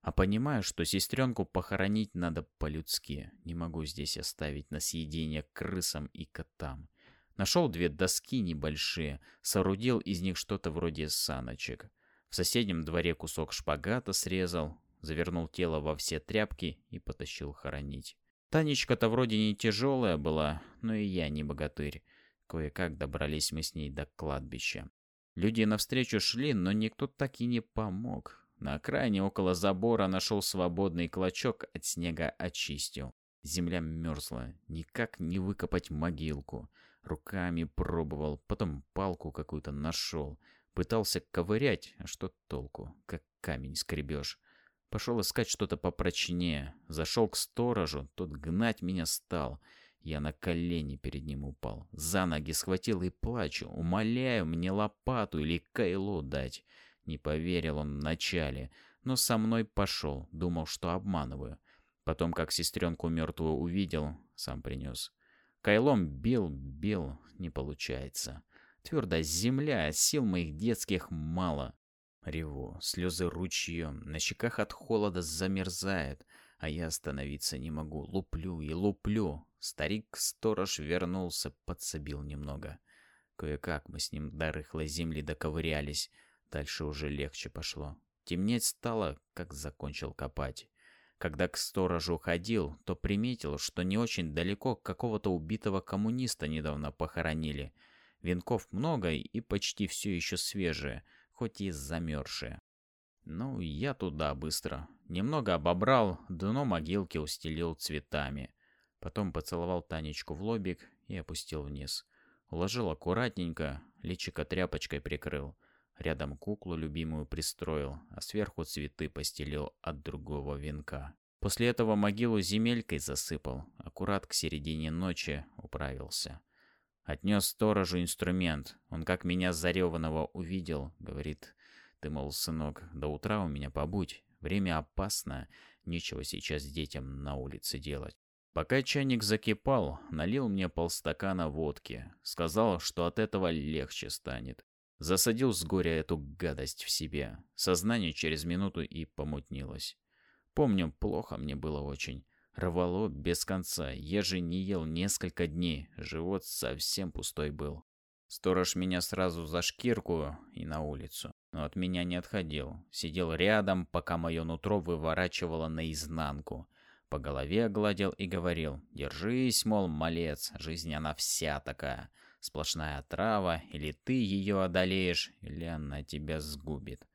Speaker 1: А понимаю, что сестренку похоронить надо по-людски. Не могу здесь оставить на съедение крысам и котам. Нашел две доски небольшие, соорудил из них что-то вроде саночек. В соседнем дворе кусок шпагата срезал, завернул тело во все тряпки и потащил хоронить. Танечка-то вроде не тяжелая была, но и я не богатырь. Кое-как добрались мы с ней до кладбища. Люди навстречу шли, но никто так и не помог. На окраине около забора нашел свободный клочок, от снега очистил. Земля мерзла, никак не выкопать могилку. Руками пробовал, потом палку какую-то нашел. Пытался ковырять, а что толку, как камень скребешь. Пошел искать что-то попрочнее. Зашел к сторожу, тот гнать меня стал. Я на колени перед ним упал. За ноги схватил и плачу. Умоляю мне лопату или кайло дать. Не поверил он вначале, но со мной пошел. Думал, что обманываю. Потом, как сестренку мертвую увидел, сам принес. Кайлом бил, бил, не получается. Твердая земля, сил моих детских мало. Реву, слезы ручьем, на щеках от холода замерзает, а я остановиться не могу. Луплю и луплю. Старик-сторож вернулся, подсобил немного. Кое-как мы с ним до рыхлой земли доковырялись. Дальше уже легче пошло. Темнеть стало, как закончил копать. Когда к сторожу ходил, то приметил, что не очень далеко какого-то убитого коммуниста недавно похоронили. Венков много и почти все еще свежие, хоть и замерзшие. Ну, я туда быстро. Немного обобрал, дно могилки устелил цветами. Потом поцеловал Танечку в лобик и опустил вниз. Уложил аккуратненько, личико тряпочкой прикрыл. Рядом куклу любимую пристроил, а сверху цветы постелил от другого венка. После этого могилу земелькой засыпал, аккурат к середине ночи управился. Отнес сторожу инструмент. Он как меня зареванного увидел, говорит, ты, мол, сынок, до утра у меня побудь. Время опасно, нечего сейчас детям на улице делать. Пока чайник закипал, налил мне полстакана водки. Сказал, что от этого легче станет. Засадил с горя эту гадость в себе. Сознание через минуту и помутнилось. Помню, плохо мне было очень. Рвало без конца. Я же не ел несколько дней. Живот совсем пустой был. Сторож меня сразу за шкирку и на улицу. Но от меня не отходил. Сидел рядом, пока мое нутро выворачивало наизнанку. По голове гладил и говорил, «Держись, мол, малец, жизнь она вся такая. Сплошная трава, или ты ее одолеешь, или она тебя сгубит».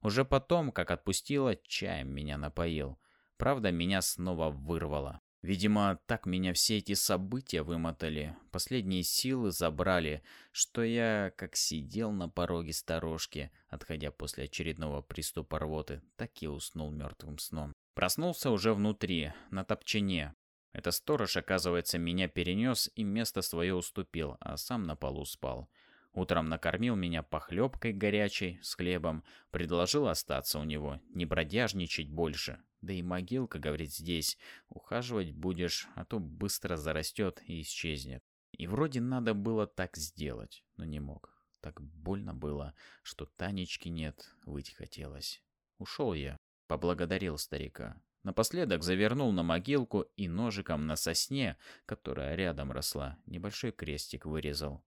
Speaker 1: Уже потом, как отпустила, чаем меня напоил. Правда, меня снова вырвало. Видимо, так меня все эти события вымотали, последние силы забрали, что я, как сидел на пороге сторожки, отходя после очередного приступа рвоты, так и уснул мертвым сном. Проснулся уже внутри, на топчине. Это сторож, оказывается, меня перенес и место свое уступил, а сам на полу спал. Утром накормил меня похлебкой горячей с хлебом, предложил остаться у него, не бродяжничать больше. Да и могилка, говорит, здесь. Ухаживать будешь, а то быстро зарастет и исчезнет. И вроде надо было так сделать, но не мог. Так больно было, что Танечки нет, выйти хотелось. Ушел я, поблагодарил старика. Напоследок завернул на могилку и ножиком на сосне, которая рядом росла, небольшой крестик вырезал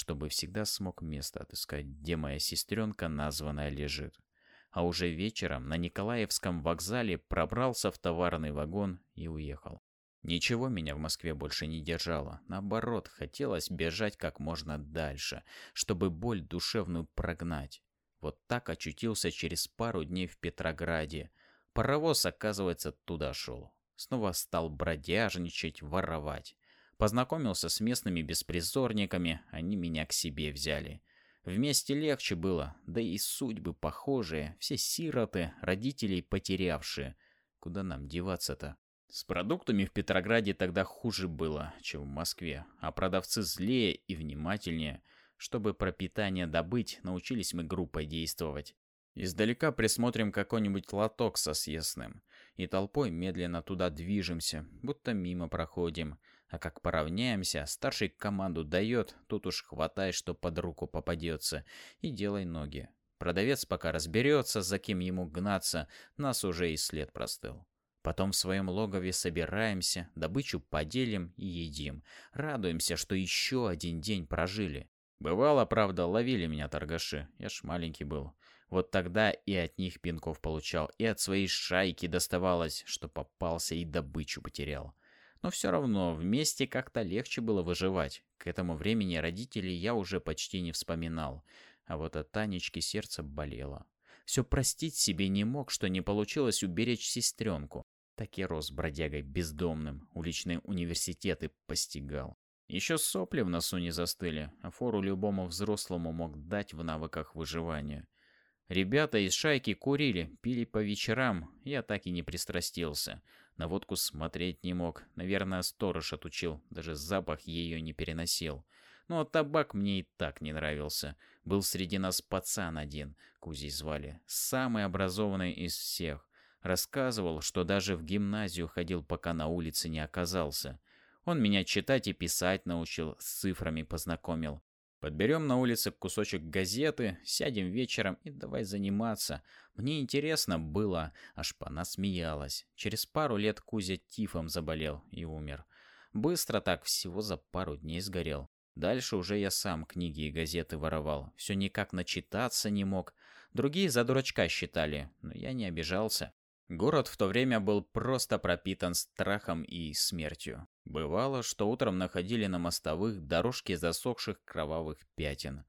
Speaker 1: чтобы всегда смог место отыскать, где моя сестренка названная лежит. А уже вечером на Николаевском вокзале пробрался в товарный вагон и уехал. Ничего меня в Москве больше не держало. Наоборот, хотелось бежать как можно дальше, чтобы боль душевную прогнать. Вот так очутился через пару дней в Петрограде. Паровоз, оказывается, туда шел. Снова стал бродяжничать, воровать. Познакомился с местными беспризорниками, они меня к себе взяли. Вместе легче было, да и судьбы похожие, все сироты, родителей потерявшие. Куда нам деваться-то? С продуктами в Петрограде тогда хуже было, чем в Москве, а продавцы злее и внимательнее. Чтобы пропитание добыть, научились мы группой действовать. Издалека присмотрим какой-нибудь лоток со съестным, и толпой медленно туда движемся, будто мимо проходим. А как поравняемся, старший команду дает, тут уж хватай, что под руку попадется, и делай ноги. Продавец пока разберется, за кем ему гнаться, нас уже и след простыл. Потом в своем логове собираемся, добычу поделим и едим. Радуемся, что еще один день прожили. Бывало, правда, ловили меня торгаши, я ж маленький был. Вот тогда и от них пинков получал, и от своей шайки доставалось, что попался и добычу потерял. Но все равно вместе как-то легче было выживать. К этому времени родителей я уже почти не вспоминал. А вот от Танечки сердце болело. Все простить себе не мог, что не получилось уберечь сестренку. Так и рос бродягой бездомным, уличные университеты постигал. Еще сопли в носу не застыли, а фору любому взрослому мог дать в навыках выживания. Ребята из шайки курили, пили по вечерам, я так и не пристрастился. На водку смотреть не мог. Наверное, сторож отучил. Даже запах ее не переносил. Ну а табак мне и так не нравился. Был среди нас пацан один, Кузей звали. Самый образованный из всех. Рассказывал, что даже в гимназию ходил, пока на улице не оказался. Он меня читать и писать научил, с цифрами познакомил. Подберем на улице кусочек газеты, сядем вечером и давай заниматься. Мне интересно было, аж она смеялась. Через пару лет Кузя тифом заболел и умер. Быстро так, всего за пару дней сгорел. Дальше уже я сам книги и газеты воровал. Все никак начитаться не мог. Другие за дурачка считали, но я не обижался. Город в то время был просто пропитан страхом и смертью. Бывало, что утром находили на мостовых дорожки засохших кровавых пятен.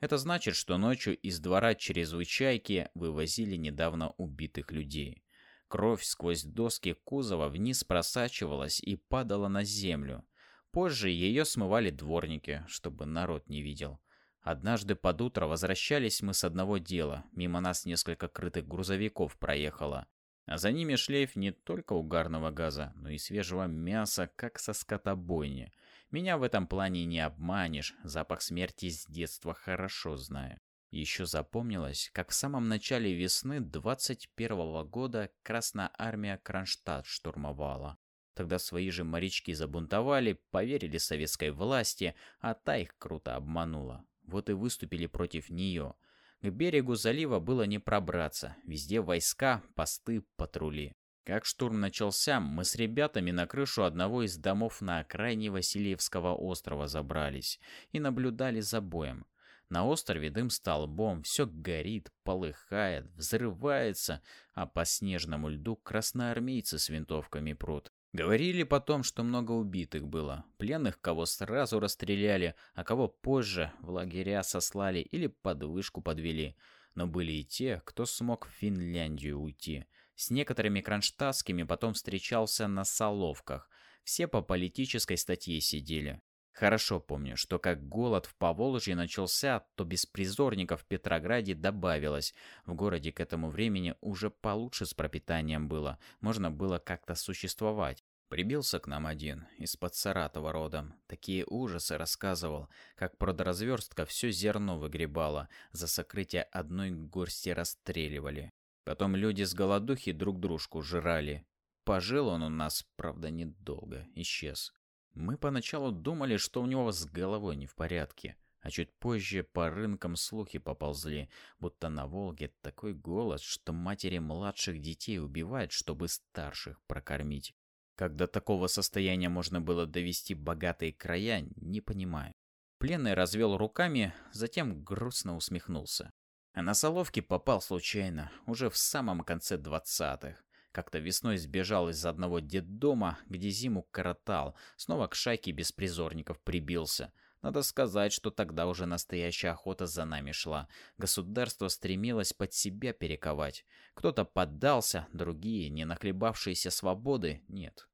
Speaker 1: Это значит, что ночью из двора чрезвычайки вывозили недавно убитых людей. Кровь сквозь доски кузова вниз просачивалась и падала на землю. Позже ее смывали дворники, чтобы народ не видел. Однажды под утро возвращались мы с одного дела. Мимо нас несколько крытых грузовиков проехало. А за ними шлейф не только угарного газа, но и свежего мяса, как со скотобойни. Меня в этом плане не обманешь, запах смерти с детства хорошо знаю. Еще запомнилось, как в самом начале весны 21 -го года Красная Армия Кронштадт штурмовала. Тогда свои же морячки забунтовали, поверили советской власти, а та их круто обманула. Вот и выступили против нее. К берегу залива было не пробраться, везде войска, посты, патрули. Как штурм начался, мы с ребятами на крышу одного из домов на окраине Васильевского острова забрались и наблюдали за боем. На острове дым столбом, все горит, полыхает, взрывается, а по снежному льду красноармейцы с винтовками прут. Говорили потом, что много убитых было, пленных, кого сразу расстреляли, а кого позже в лагеря сослали или под вышку подвели. Но были и те, кто смог в Финляндию уйти. С некоторыми кронштадтскими потом встречался на Соловках. Все по политической статье сидели. Хорошо помню, что как голод в Поволжье начался, то беспризорников в Петрограде добавилось. В городе к этому времени уже получше с пропитанием было, можно было как-то существовать. Прибился к нам один, из-под Саратова родом. Такие ужасы рассказывал, как продразверстка все зерно выгребала, за сокрытие одной горсти расстреливали. Потом люди с голодухи друг дружку жрали. Пожил он у нас, правда, недолго, исчез. Мы поначалу думали, что у него с головой не в порядке, а чуть позже по рынкам слухи поползли, будто на Волге такой голод, что матери младших детей убивают, чтобы старших прокормить. До такого состояния можно было довести богатые края, не понимаю. Пленный развел руками, затем грустно усмехнулся. А на Соловки попал случайно, уже в самом конце двадцатых. Как-то весной сбежал из одного детдома, где зиму коротал, снова к шайке беспризорников прибился. Надо сказать, что тогда уже настоящая охота за нами шла. Государство стремилось под себя перековать. Кто-то поддался, другие, не нахлебавшиеся свободы, нет.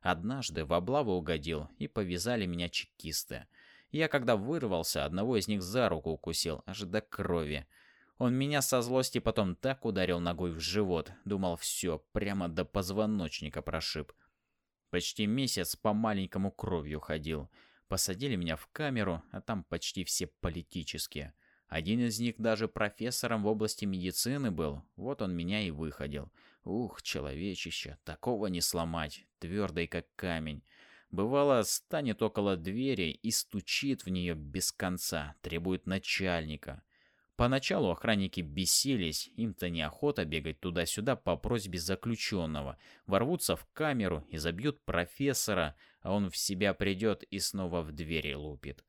Speaker 1: Однажды в облаву угодил, и повязали меня чекисты. Я, когда вырвался, одного из них за руку укусил, аж до крови. Он меня со злости потом так ударил ногой в живот, думал, все, прямо до позвоночника прошиб. Почти месяц по маленькому кровью ходил. Посадили меня в камеру, а там почти все политические. Один из них даже профессором в области медицины был, вот он меня и выходил. Ух, человечище, такого не сломать, твердый как камень. Бывало, станет около двери и стучит в нее без конца, требует начальника. Поначалу охранники бесились, им-то неохота бегать туда-сюда по просьбе заключенного, ворвутся в камеру и забьют профессора, а он в себя придет и снова в двери лупит.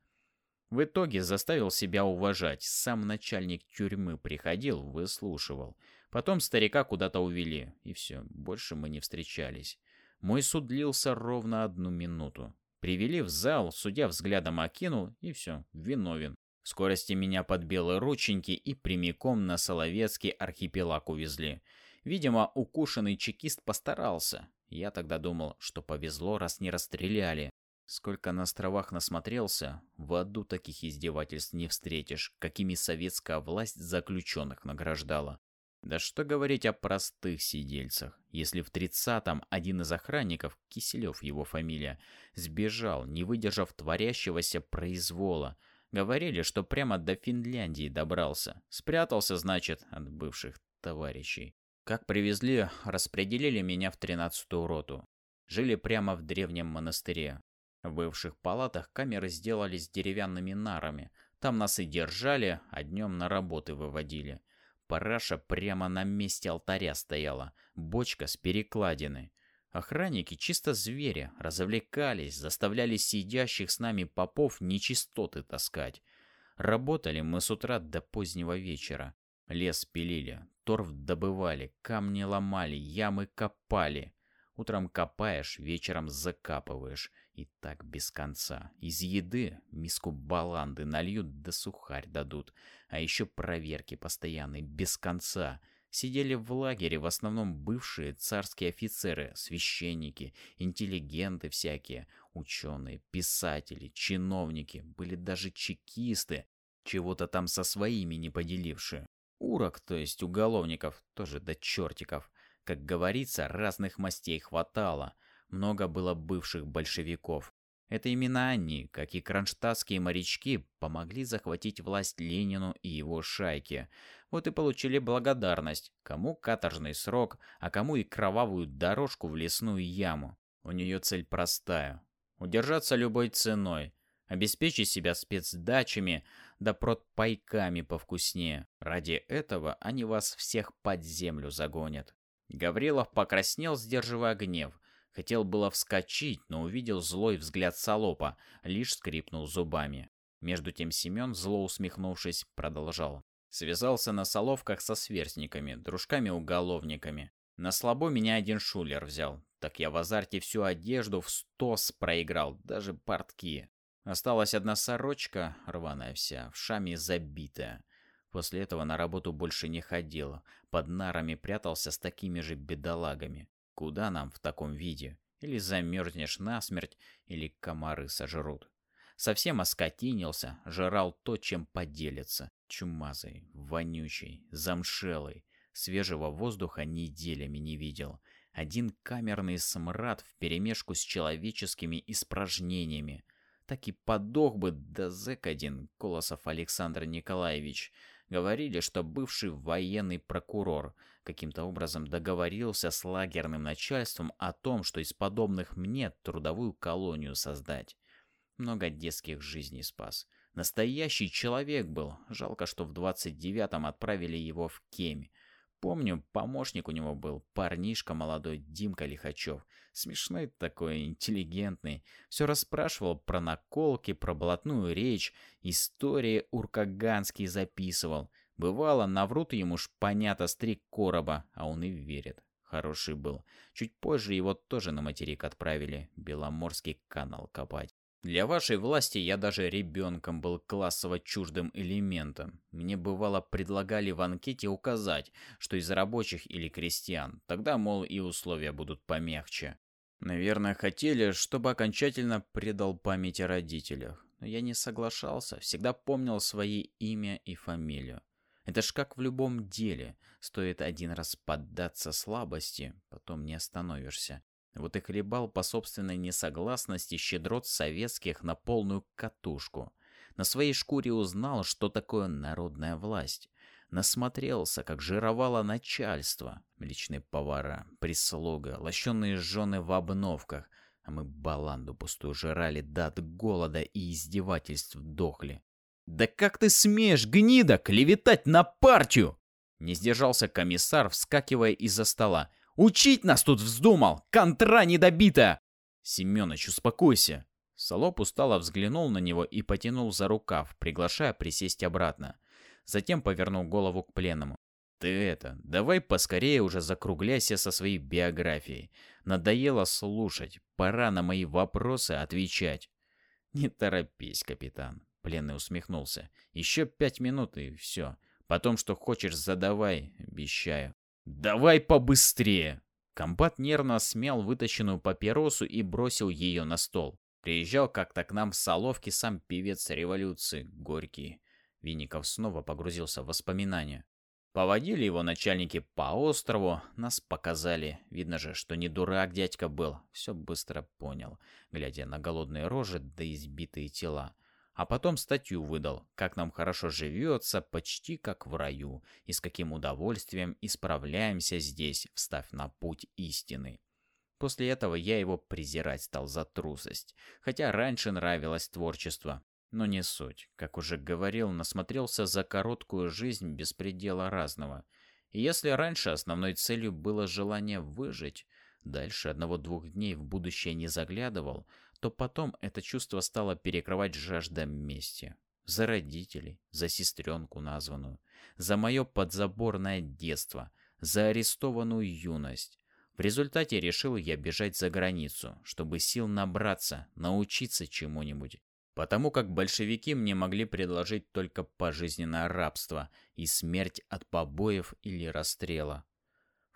Speaker 1: В итоге заставил себя уважать, сам начальник тюрьмы приходил, выслушивал. Потом старика куда-то увели, и все, больше мы не встречались. Мой суд длился ровно одну минуту. Привели в зал, судья взглядом окинул, и все, виновен. В скорости меня под белые рученьки и прямиком на Соловецкий архипелаг увезли. Видимо, укушенный чекист постарался. Я тогда думал, что повезло, раз не расстреляли. Сколько на островах насмотрелся, в аду таких издевательств не встретишь, какими советская власть заключенных награждала. Да что говорить о простых сидельцах, если в 30-м один из охранников, Киселев его фамилия, сбежал, не выдержав творящегося произвола, Говорили, что прямо до Финляндии добрался. Спрятался, значит, от бывших товарищей. Как привезли, распределили меня в тринадцатую роту. Жили прямо в древнем монастыре. В бывших палатах камеры сделались деревянными нарами. Там нас и держали, а днем на работы выводили. Параша прямо на месте алтаря стояла, бочка с перекладиной. Охранники чисто звери, развлекались, заставляли сидящих с нами попов нечистоты таскать. Работали мы с утра до позднего вечера. Лес пилили, торф добывали, камни ломали, ямы копали. Утром копаешь, вечером закапываешь. И так без конца. Из еды миску баланды нальют да сухарь дадут. А еще проверки постоянные, без конца. Сидели в лагере в основном бывшие царские офицеры, священники, интеллигенты всякие, ученые, писатели, чиновники, были даже чекисты. чего-то там со своими не поделивши. Урок, то есть уголовников, тоже до чертиков. Как говорится, разных мастей хватало. Много было бывших большевиков. Это именно они, как и кронштадтские морячки, помогли захватить власть Ленину и его шайке. Вот и получили благодарность. Кому каторжный срок, а кому и кровавую дорожку в лесную яму. У нее цель простая. Удержаться любой ценой. Обеспечить себя спецдачами, да протпайками повкуснее. Ради этого они вас всех под землю загонят. Гаврилов покраснел, сдерживая гнев. Хотел было вскочить, но увидел злой взгляд Солопа, лишь скрипнул зубами. Между тем Семен, зло усмехнувшись, продолжал. Связался на соловках со сверстниками, дружками-уголовниками. На слабо меня один шулер взял. Так я в азарте всю одежду в стос проиграл, даже портки. Осталась одна сорочка, рваная вся, в шаме забитая. После этого на работу больше не ходил, под нарами прятался с такими же бедолагами. Куда нам в таком виде? Или замерзнешь насмерть, или комары сожрут. Совсем оскотинился, жрал то, чем поделится. Чумазый, вонючий, замшелый. Свежего воздуха неделями не видел. Один камерный смрад вперемешку с человеческими испражнениями. Так и подох бы, да зэк один, Колосов Александр Николаевич. Говорили, что бывший военный прокурор каким-то образом договорился с лагерным начальством о том, что из подобных мне трудовую колонию создать. Много детских жизней спас. Настоящий человек был. Жалко, что в 29-м отправили его в Кемь. Помню, помощник у него был, парнишка молодой, Димка Лихачев. Смешной такой, интеллигентный. Все расспрашивал про наколки, про блатную речь, истории уркаганские записывал. Бывало, наврут ему шпанята с три короба, а он и верит. Хороший был. Чуть позже его тоже на материк отправили, Беломорский канал копать. Для вашей власти я даже ребенком был классово чуждым элементом. Мне бывало предлагали в анкете указать, что из рабочих или крестьян. Тогда, мол, и условия будут помягче. Наверное, хотели, чтобы окончательно предал память о родителях. Но я не соглашался, всегда помнил свои имя и фамилию. Это ж как в любом деле. Стоит один раз поддаться слабости, потом не остановишься. Вот и хлебал по собственной несогласности щедрот советских на полную катушку. На своей шкуре узнал, что такое народная власть. Насмотрелся, как жировало начальство. Личные повара, прислуга, лощеные жены в обновках. А мы баланду пустую жрали, да от голода и издевательств дохли. «Да как ты смеешь, гнида, клеветать на партию?» Не сдержался комиссар, вскакивая из-за стола. Учить нас тут вздумал! Контра недобита!» «Семёныч, успокойся!» Солоп устало взглянул на него и потянул за рукав, приглашая присесть обратно. Затем повернул голову к пленному. «Ты это, давай поскорее уже закругляйся со своей биографией. Надоело слушать, пора на мои вопросы отвечать». «Не торопись, капитан», — пленный усмехнулся. «Еще пять минут и все. Потом, что хочешь, задавай, обещаю». «Давай побыстрее!» Комбат нервно смял вытащенную папиросу и бросил ее на стол. Приезжал как-то к нам в Соловки сам певец революции, Горький. Винников снова погрузился в воспоминания. Поводили его начальники по острову, нас показали. Видно же, что не дурак дядька был, все быстро понял, глядя на голодные рожи да избитые тела. А потом статью выдал, как нам хорошо живется, почти как в раю, и с каким удовольствием исправляемся здесь, встав на путь истины. После этого я его презирать стал за трусость, хотя раньше нравилось творчество. Но не суть. Как уже говорил, насмотрелся за короткую жизнь без предела разного. И если раньше основной целью было желание выжить, дальше одного-двух дней в будущее не заглядывал, то потом это чувство стало перекрывать жажда мести. За родителей, за сестренку названную, за мое подзаборное детство, за арестованную юность. В результате решил я бежать за границу, чтобы сил набраться, научиться чему-нибудь. Потому как большевики мне могли предложить только пожизненное рабство и смерть от побоев или расстрела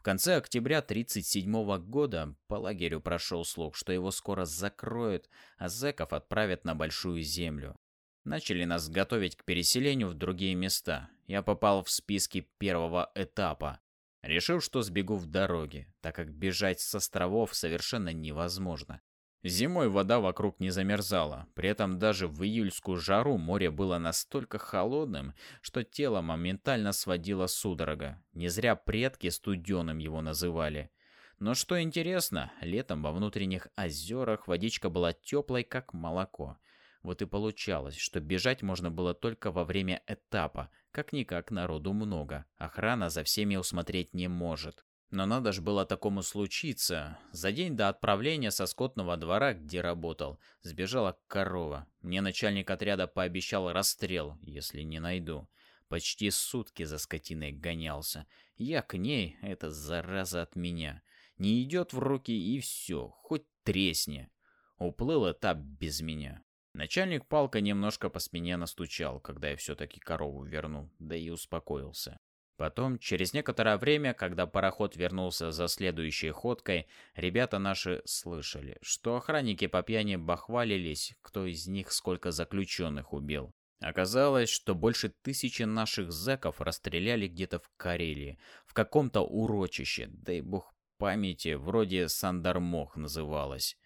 Speaker 1: конце октября 1937 года по лагерю прошел слух, что его скоро закроют, а зэков отправят на Большую Землю. Начали нас готовить к переселению в другие места. Я попал в списки первого этапа. Решил, что сбегу в дороге, так как бежать с островов совершенно невозможно. Зимой вода вокруг не замерзала, при этом даже в июльскую жару море было настолько холодным, что тело моментально сводило судорога. Не зря предки студеным его называли. Но что интересно, летом во внутренних озерах водичка была теплой, как молоко. Вот и получалось, что бежать можно было только во время этапа. Как-никак народу много, охрана за всеми усмотреть не может. Но надо ж было такому случиться. За день до отправления со скотного двора, где работал, сбежала корова. Мне начальник отряда пообещал расстрел, если не найду. Почти сутки за скотиной гонялся. Я к ней, это зараза от меня. Не идет в руки и все, хоть тресни. Уплыл этап без меня. Начальник палка немножко по спине настучал, когда я все-таки корову вернул, да и успокоился. Потом, через некоторое время, когда пароход вернулся за следующей ходкой, ребята наши слышали, что охранники по пьяни бахвалились, кто из них сколько заключенных убил. Оказалось, что больше тысячи наших зэков расстреляли где-то в Карелии, в каком-то урочище, дай бог памяти, вроде Сандармох называлось.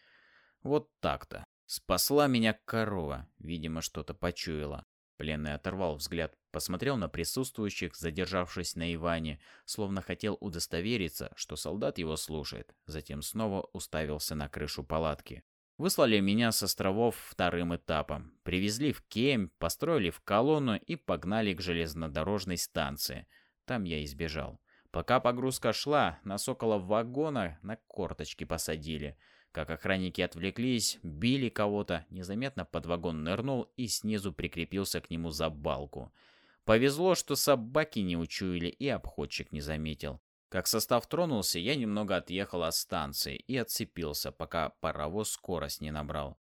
Speaker 1: Вот так-то. Спасла меня корова, видимо, что-то почуяла. Пленный оторвал взгляд, посмотрел на присутствующих, задержавшись на Иване, словно хотел удостовериться, что солдат его слушает, затем снова уставился на крышу палатки. Выслали меня с островов вторым этапом, привезли в Кемь, построили в колонну и погнали к железнодорожной станции. Там я избежал. Пока погрузка шла, нас около вагона на корточки посадили – как охранники отвлеклись, били кого-то, незаметно под вагон нырнул и снизу прикрепился к нему за балку. Повезло, что собаки не учуяли и обходчик не заметил. Как состав тронулся, я немного отъехал от станции и отцепился, пока паровоз скорость не набрал.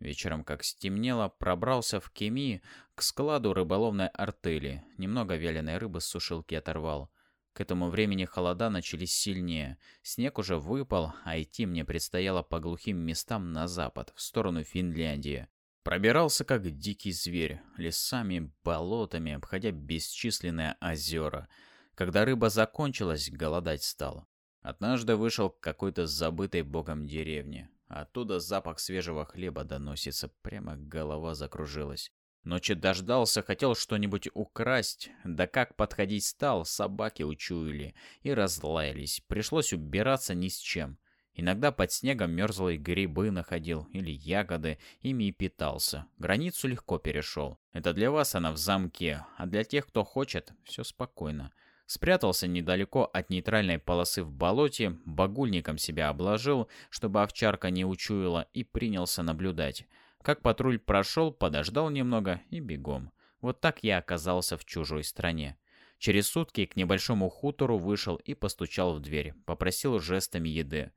Speaker 1: Вечером, как стемнело, пробрался в Кеми к складу рыболовной артели. Немного вяленой рыбы с сушилки оторвал. К этому времени холода начались сильнее. Снег уже выпал, а идти мне предстояло по глухим местам на запад, в сторону Финляндии. Пробирался как дикий зверь, лесами, болотами, обходя бесчисленные озера. Когда рыба закончилась, голодать стал. Однажды вышел к какой-то забытой богом деревне. Оттуда запах свежего хлеба доносится, прямо голова закружилась. Ночи дождался, хотел что-нибудь украсть, да как подходить стал, собаки учуяли и разлаялись. Пришлось убираться ни с чем. Иногда под снегом мерзлые грибы находил или ягоды, ими и питался. Границу легко перешел. Это для вас она в замке, а для тех, кто хочет, все спокойно. Спрятался недалеко от нейтральной полосы в болоте, багульником себя обложил, чтобы овчарка не учуяла, и принялся наблюдать. Как патруль прошел, подождал немного и бегом. Вот так я оказался в чужой стране. Через сутки к небольшому хутору вышел и постучал в дверь, попросил жестами еды.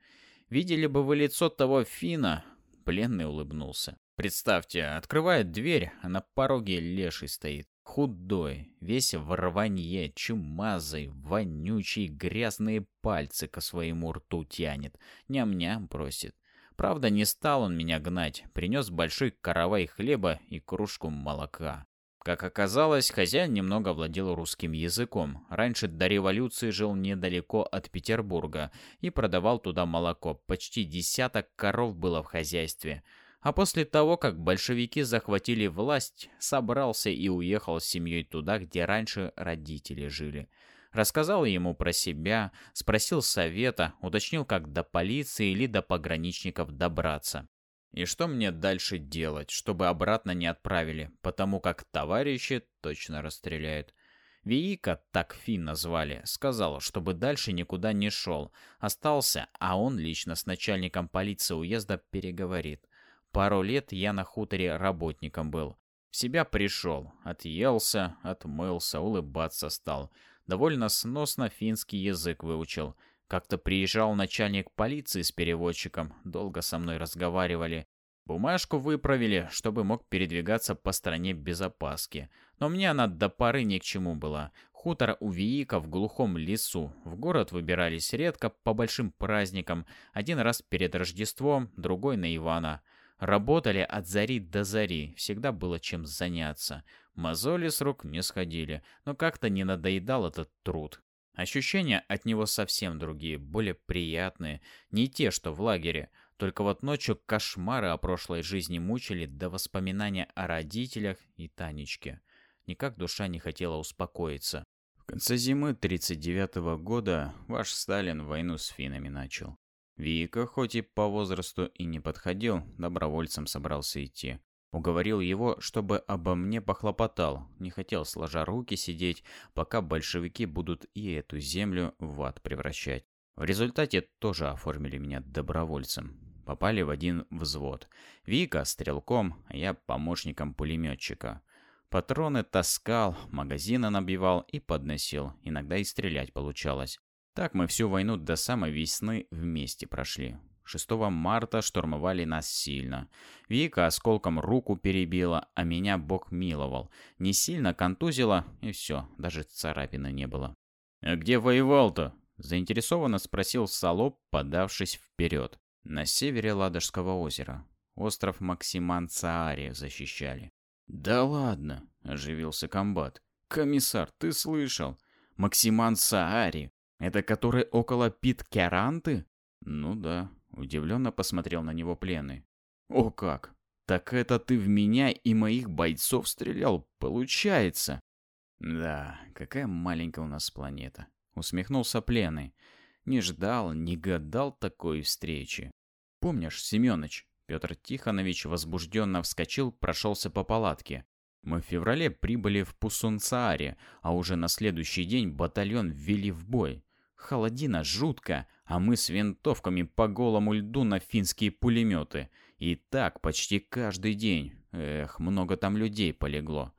Speaker 1: «Видели бы вы лицо того Фина?» Пленный улыбнулся. Представьте, открывает дверь, а на пороге леший стоит. Худой, весь в рванье, чумазый, вонючий, грязные пальцы к своему рту тянет. Ням-ням просит. Правда, не стал он меня гнать, принес большой каравай хлеба и кружку молока. Как оказалось, хозяин немного владел русским языком. Раньше до революции жил недалеко от Петербурга и продавал туда молоко. Почти десяток коров было в хозяйстве. А после того, как большевики захватили власть, собрался и уехал с семьей туда, где раньше родители жили. Рассказал ему про себя, спросил совета, уточнил, как до полиции или до пограничников добраться. И что мне дальше делать, чтобы обратно не отправили, потому как товарищи точно расстреляют. Виика, так Фин назвали, сказал, чтобы дальше никуда не шел. Остался, а он лично с начальником полиции уезда переговорит. Пару лет я на хуторе работником был. В себя пришел, отъелся, отмылся, улыбаться стал довольно сносно финский язык выучил. Как-то приезжал начальник полиции с переводчиком, долго со мной разговаривали. Бумажку выправили, чтобы мог передвигаться по стране без опаски. Но мне она до поры ни к чему была. Хутор у Виика в глухом лесу. В город выбирались редко по большим праздникам. Один раз перед Рождеством, другой на Ивана. Работали от зари до зари, всегда было чем заняться. Мозоли с рук не сходили, но как-то не надоедал этот труд. Ощущения от него совсем другие, более приятные, не те, что в лагере. Только вот ночью кошмары о прошлой жизни мучили до воспоминания о родителях и Танечке. Никак душа не хотела успокоиться. В конце зимы 39 -го года ваш Сталин войну с финами начал. Вика, хоть и по возрасту и не подходил, добровольцем собрался идти. Уговорил его, чтобы обо мне похлопотал, не хотел сложа руки сидеть, пока большевики будут и эту землю в ад превращать. В результате тоже оформили меня добровольцем. Попали в один взвод. Вика стрелком, а я помощником пулеметчика. Патроны таскал, магазины набивал и подносил, иногда и стрелять получалось. Так мы всю войну до самой весны вместе прошли. 6 марта штурмовали нас сильно. Вика осколком руку перебила, а меня Бог миловал. Не сильно контузила, и все, даже царапины не было. «А где воевал-то?» – заинтересованно спросил Солоп, подавшись вперед. «На севере Ладожского озера. Остров Максиман Цаари защищали». «Да ладно!» – оживился комбат. «Комиссар, ты слышал? Максиман Саари это который около Питкеранты? Ну да, удивленно посмотрел на него пленный. О как! Так это ты в меня и моих бойцов стрелял, получается? Да, какая маленькая у нас планета. Усмехнулся пленный. Не ждал, не гадал такой встречи. Помнишь, Семёныч? Петр Тихонович возбужденно вскочил, прошелся по палатке. Мы в феврале прибыли в Пусунцааре, а уже на следующий день батальон ввели в бой. Холодина жутко, а мы с винтовками по голому льду на финские пулеметы. И так почти каждый день. Эх, много там людей полегло.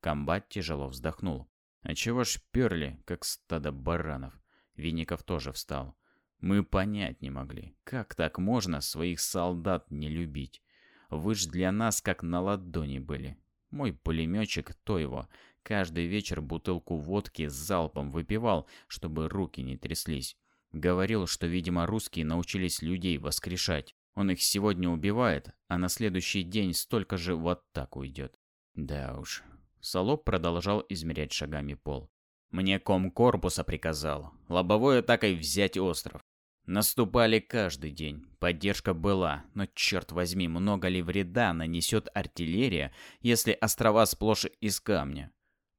Speaker 1: Комбат тяжело вздохнул. А чего ж перли, как стадо баранов? Винников тоже встал. Мы понять не могли, как так можно своих солдат не любить. Вы ж для нас как на ладони были. Мой пулеметчик, то его, Каждый вечер бутылку водки с залпом выпивал, чтобы руки не тряслись. Говорил, что, видимо, русские научились людей воскрешать. Он их сегодня убивает, а на следующий день столько же вот так уйдет. Да уж. Солоп продолжал измерять шагами пол. Мне ком корпуса приказал. Лобовой атакой взять остров. Наступали каждый день. Поддержка была, но черт возьми, много ли вреда нанесет артиллерия, если острова сплошь из камня?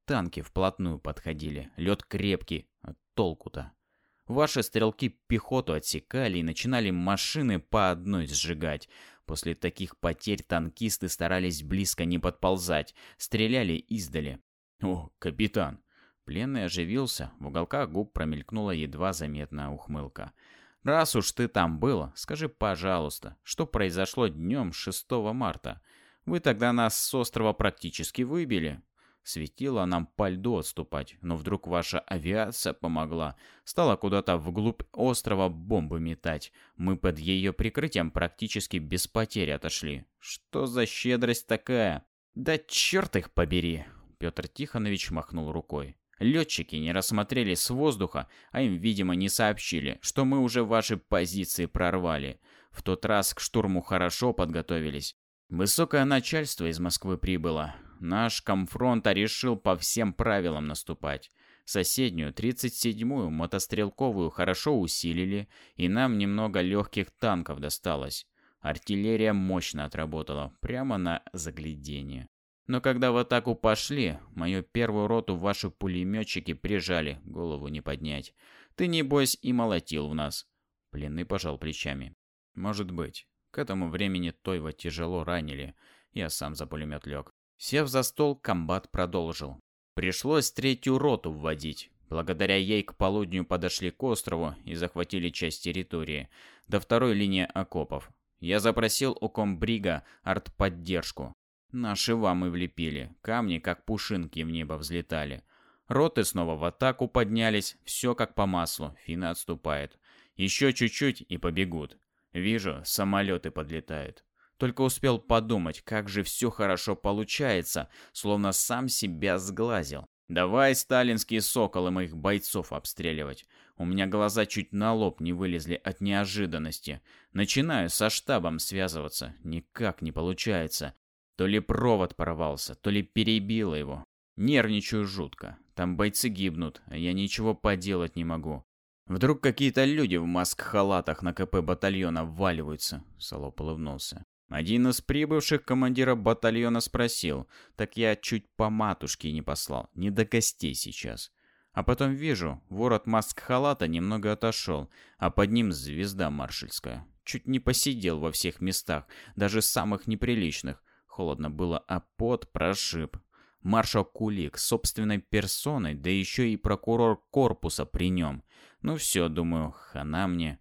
Speaker 1: Танки вплотную подходили, лед крепкий, а толку-то? Ваши стрелки пехоту отсекали и начинали машины по одной сжигать. После таких потерь танкисты старались близко не подползать, стреляли издали. О, капитан! Пленный оживился, в уголках губ промелькнула едва заметная ухмылка. «Раз уж ты там был, скажи, пожалуйста, что произошло днем 6 марта? Вы тогда нас с острова практически выбили. Светило нам по льду отступать, но вдруг ваша авиация помогла. Стала куда-то вглубь острова бомбы метать. Мы под ее прикрытием практически без потерь отошли. Что за щедрость такая? Да черт их побери! Петр Тихонович махнул рукой. Летчики не рассмотрели с воздуха, а им, видимо, не сообщили, что мы уже ваши позиции прорвали. В тот раз к штурму хорошо подготовились. Высокое начальство из Москвы прибыло. Наш комфронта решил по всем правилам наступать. Соседнюю, 37-ю, мотострелковую хорошо усилили, и нам немного легких танков досталось. Артиллерия мощно отработала, прямо на заглядение. Но когда в атаку пошли, мою первую роту ваши пулеметчики прижали, голову не поднять. Ты, небось, и молотил в нас. Пленный пожал плечами. Может быть. К этому времени Тойва тяжело ранили. Я сам за пулемет лег. Сев за стол, комбат продолжил. Пришлось третью роту вводить. Благодаря ей к полудню подошли к острову и захватили часть территории, до второй линии окопов. Я запросил у комбрига артподдержку. Наши вам и влепили. Камни, как пушинки, в небо взлетали. Роты снова в атаку поднялись, все как по маслу, финны отступают. Еще чуть-чуть и побегут. Вижу, самолеты подлетают. Только успел подумать, как же все хорошо получается, словно сам себя сглазил. Давай, сталинские соколы, моих бойцов обстреливать. У меня глаза чуть на лоб не вылезли от неожиданности. Начинаю со штабом связываться. Никак не получается. То ли провод порвался, то ли перебило его. Нервничаю жутко. Там бойцы гибнут, а я ничего поделать не могу. Вдруг какие-то люди в маск-халатах на КП батальона вваливаются. Солоп улыбнулся. Один из прибывших командира батальона спросил, так я чуть по матушке не послал, не до гостей сейчас. А потом вижу, ворот маск-халата немного отошел, а под ним звезда маршальская. Чуть не посидел во всех местах, даже самых неприличных. Холодно было, а пот прошиб. Маршал Кулик собственной персоной, да еще и прокурор корпуса при нем. Ну все, думаю, хана мне.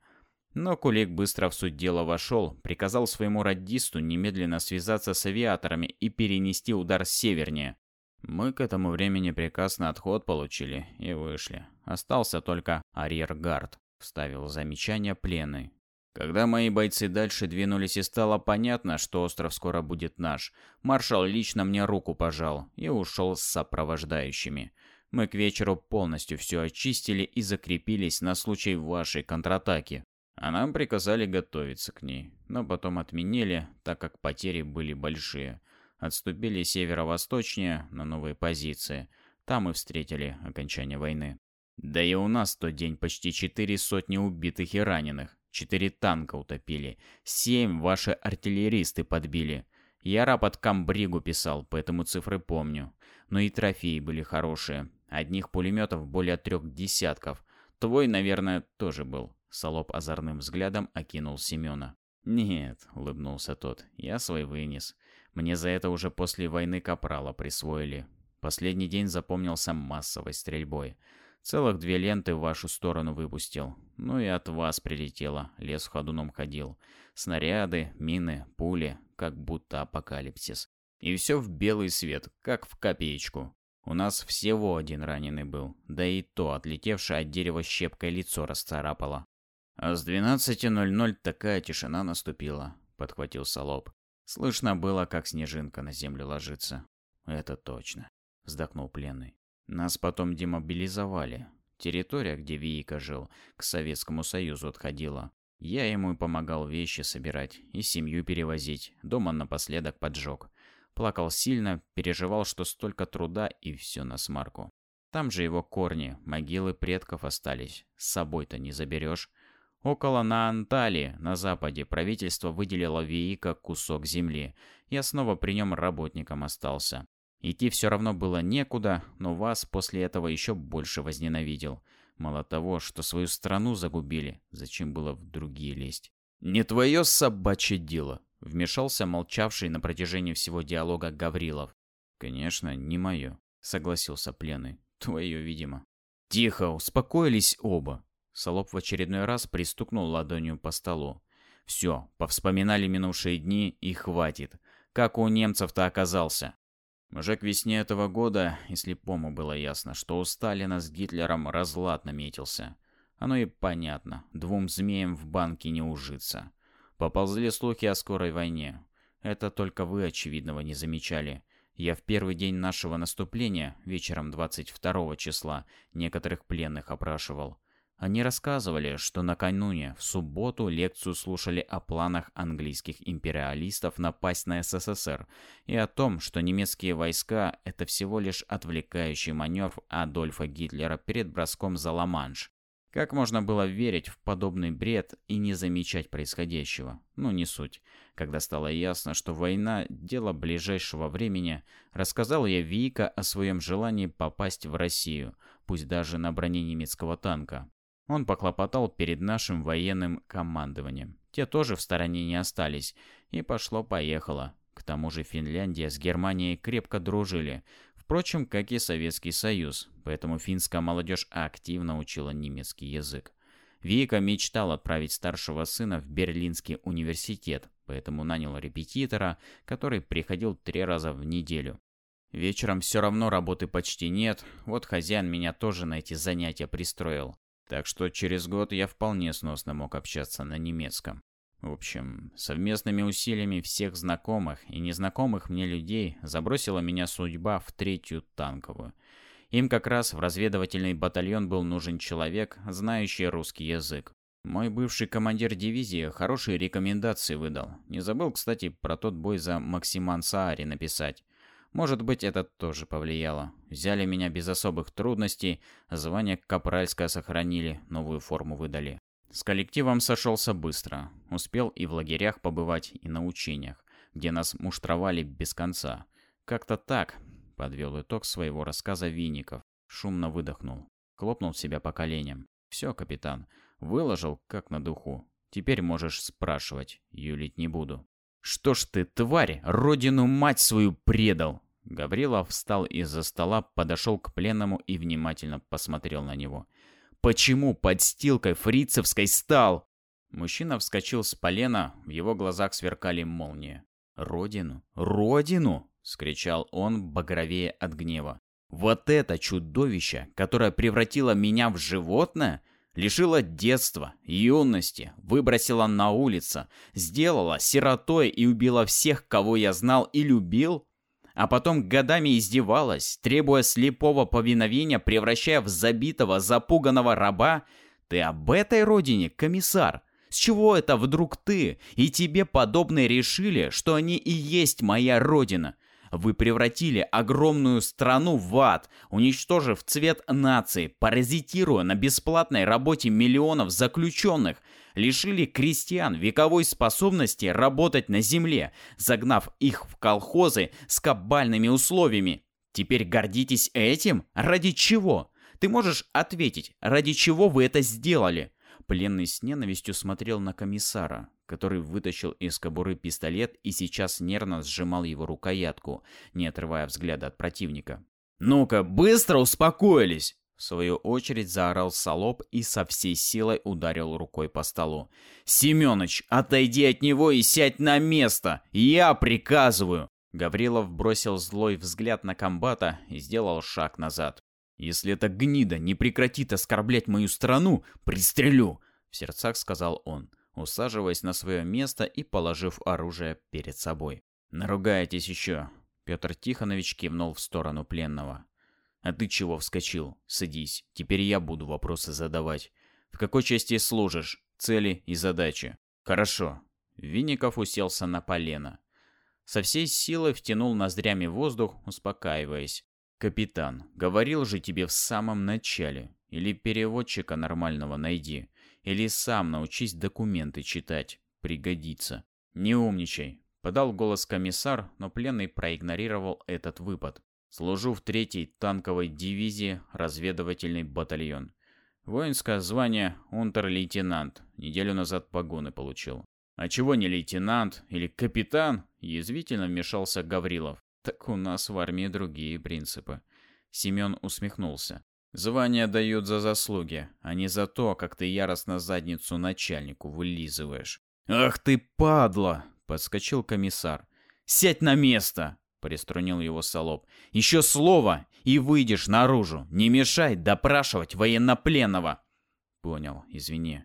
Speaker 1: Но Кулик быстро в суть дела вошел, приказал своему радисту немедленно связаться с авиаторами и перенести удар севернее. Мы к этому времени приказ на отход получили и вышли. Остался только арьергард, вставил замечание пленный. Когда мои бойцы дальше двинулись и стало понятно, что остров скоро будет наш, маршал лично мне руку пожал и ушел с сопровождающими. Мы к вечеру полностью все очистили и закрепились на случай вашей контратаки. А нам приказали готовиться к ней, но потом отменили, так как потери были большие. Отступили северо-восточнее на новые позиции. Там и встретили окончание войны. Да и у нас в тот день почти четыре сотни убитых и раненых. Четыре танка утопили. Семь ваши артиллеристы подбили. Я рапорт Камбригу писал, поэтому цифры помню. Но и трофеи были хорошие. Одних пулеметов более трех десятков. Твой, наверное, тоже был. Солоп озорным взглядом окинул Семена. «Нет», — улыбнулся тот, — «я свой вынес. Мне за это уже после войны Капрала присвоили. Последний день запомнился массовой стрельбой. Целых две ленты в вашу сторону выпустил. Ну и от вас прилетело, лес ходуном ходил. Снаряды, мины, пули, как будто апокалипсис. И все в белый свет, как в копеечку. У нас всего один раненый был, да и то отлетевшее от дерева щепкой лицо расцарапало. А с 12.00 такая тишина наступила, подхватил Солоб. Слышно было, как снежинка на землю ложится. Это точно, вздохнул пленный. Нас потом демобилизовали. Территория, где Виика жил, к Советскому Союзу отходила. Я ему и помогал вещи собирать и семью перевозить. Дома напоследок поджег. Плакал сильно, переживал, что столько труда и все на смарку. Там же его корни, могилы предков остались. С собой-то не заберешь. Около на Анталии, на западе, правительство выделило Виика кусок земли. Я снова при нем работником остался. Идти все равно было некуда, но вас после этого еще больше возненавидел. Мало того, что свою страну загубили, зачем было в другие лезть? «Не твое собачье дело», — вмешался молчавший на протяжении всего диалога Гаврилов. «Конечно, не мое», — согласился пленный. «Твое, видимо». «Тихо, успокоились оба», Солоп в очередной раз пристукнул ладонью по столу. «Все, повспоминали минувшие дни и хватит. Как у немцев-то оказался?» Уже к весне этого года и слепому было ясно, что у Сталина с Гитлером разлад наметился. Оно и понятно, двум змеям в банке не ужиться. Поползли слухи о скорой войне. Это только вы очевидного не замечали. Я в первый день нашего наступления, вечером 22 числа, некоторых пленных опрашивал. Они рассказывали, что накануне, в субботу, лекцию слушали о планах английских империалистов напасть на СССР и о том, что немецкие войска – это всего лишь отвлекающий маневр Адольфа Гитлера перед броском за Ла-Манш. Как можно было верить в подобный бред и не замечать происходящего? Ну, не суть. Когда стало ясно, что война – дело ближайшего времени, рассказал я Вика о своем желании попасть в Россию, пусть даже на броне немецкого танка. Он поклопотал перед нашим военным командованием. Те тоже в стороне не остались. И пошло-поехало. К тому же Финляндия с Германией крепко дружили. Впрочем, как и Советский Союз. Поэтому финская молодежь активно учила немецкий язык. Вика мечтал отправить старшего сына в Берлинский университет, поэтому нанял репетитора, который приходил три раза в неделю. Вечером все равно работы почти нет, вот хозяин меня тоже на эти занятия пристроил. Так что через год я вполне сносно мог общаться на немецком. В общем, совместными усилиями всех знакомых и незнакомых мне людей забросила меня судьба в третью танковую. Им как раз в разведывательный батальон был нужен человек, знающий русский язык. Мой бывший командир дивизии хорошие рекомендации выдал. Не забыл, кстати, про тот бой за Максиман Саари написать. Может быть, это тоже повлияло. Взяли меня без особых трудностей, звание капральское сохранили, новую форму выдали. С коллективом сошелся быстро. Успел и в лагерях побывать, и на учениях, где нас муштровали без конца. Как-то так, подвел итог своего рассказа Винников. Шумно выдохнул. Хлопнул себя по коленям. Все, капитан. Выложил, как на духу. Теперь можешь спрашивать. Юлить не буду. «Что ж ты, тварь, родину мать свою предал!» Гаврилов встал из-за стола, подошел к пленному и внимательно посмотрел на него. «Почему подстилкой фрицевской стал?» Мужчина вскочил с полена, в его глазах сверкали молнии. «Родину? Родину!» — скричал он, багровее от гнева. «Вот это чудовище, которое превратило меня в животное? Лишила детства, юности, выбросила на улицу, сделала сиротой и убила всех, кого я знал и любил? А потом годами издевалась, требуя слепого повиновения, превращая в забитого, запуганного раба? Ты об этой родине, комиссар? С чего это вдруг ты и тебе подобные решили, что они и есть моя родина? Вы превратили огромную страну в ад, уничтожив цвет нации, паразитируя на бесплатной работе миллионов заключенных, лишили крестьян вековой способности работать на земле, загнав их в колхозы с кабальными условиями. Теперь гордитесь этим? Ради чего? Ты можешь ответить, ради чего вы это сделали? Пленный с ненавистью смотрел на комиссара, который вытащил из кобуры пистолет и сейчас нервно сжимал его рукоятку, не отрывая взгляда от противника. «Ну-ка, быстро успокоились!» В свою очередь заорал Солоп и со всей силой ударил рукой по столу. «Семёныч, отойди от него и сядь на место! Я приказываю!» Гаврилов бросил злой взгляд на комбата и сделал шаг назад. «Если эта гнида не прекратит оскорблять мою страну, пристрелю!» В сердцах сказал он, усаживаясь на свое место и положив оружие перед собой. «Наругаетесь еще!» Петр Тихонович кивнул в сторону пленного. «А ты чего вскочил? Садись. Теперь я буду вопросы задавать. В какой части служишь? Цели и задачи?» «Хорошо». Винников уселся на полено. Со всей силы втянул ноздрями воздух, успокаиваясь. «Капитан, говорил же тебе в самом начале. Или переводчика нормального найди, или сам научись документы читать. Пригодится». «Не умничай», — подал голос комиссар, но пленный проигнорировал этот выпад. «Служу в третьей танковой дивизии, разведывательный батальон. Воинское звание унтер-лейтенант. Неделю назад погоны получил. А чего не лейтенант или капитан? Язвительно вмешался Гаврилов. Так у нас в армии другие принципы. Семен усмехнулся. Звания дают за заслуги, а не за то, как ты яростно задницу начальнику вылизываешь. «Ах ты, падла!» — подскочил комиссар. «Сядь на место!» — приструнил его Солоб. «Еще слово, и выйдешь наружу. Не мешай допрашивать военнопленного!» «Понял, извини».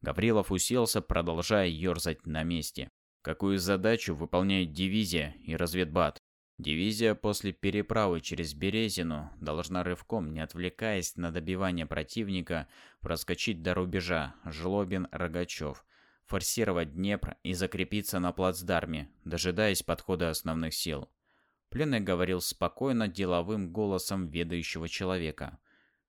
Speaker 1: Гаврилов уселся, продолжая ерзать на месте. «Какую задачу выполняют дивизия и разведбат?» Дивизия после переправы через Березину должна рывком, не отвлекаясь на добивание противника, проскочить до рубежа Жлобин-Рогачев, форсировать Днепр и закрепиться на плацдарме, дожидаясь подхода основных сил. Пленный говорил спокойно, деловым голосом ведающего человека.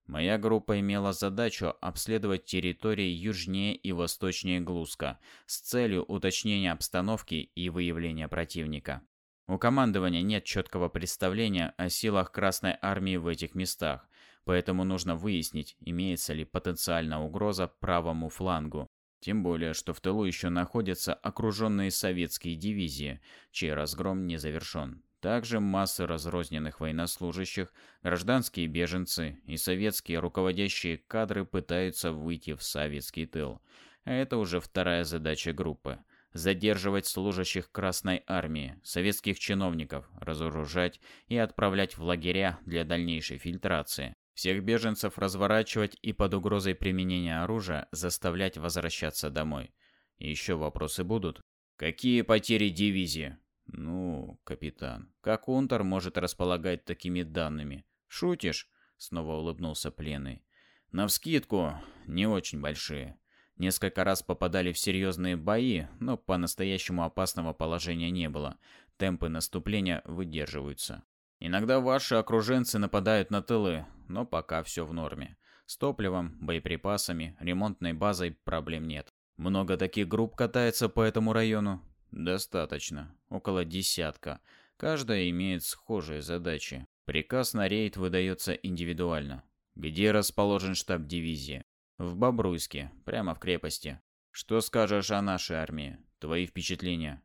Speaker 1: Моя группа имела задачу обследовать территории южнее и восточнее Глузка с целью уточнения обстановки и выявления противника. У командования нет четкого представления о силах Красной Армии в этих местах, поэтому нужно выяснить, имеется ли потенциальная угроза правому флангу. Тем более, что в тылу еще находятся окруженные советские дивизии, чей разгром не завершен. Также массы разрозненных военнослужащих, гражданские беженцы и советские руководящие кадры пытаются выйти в советский тыл. А это уже вторая задача группы задерживать служащих Красной Армии, советских чиновников, разоружать и отправлять в лагеря для дальнейшей фильтрации. Всех беженцев разворачивать и под угрозой применения оружия заставлять возвращаться домой. И еще вопросы будут? Какие потери дивизии? Ну, капитан, как Унтер может располагать такими данными? Шутишь? снова улыбнулся пленный. Навскидку, не очень большие. Несколько раз попадали в серьезные бои, но по-настоящему опасного положения не было. Темпы наступления выдерживаются. Иногда ваши окруженцы нападают на тылы, но пока все в норме. С топливом, боеприпасами, ремонтной базой проблем нет. Много таких групп катается по этому району? Достаточно. Около десятка. Каждая имеет схожие задачи. Приказ на рейд выдается индивидуально. Где расположен штаб дивизии? В Бобруйске, прямо в крепости. Что скажешь о нашей армии? Твои впечатления?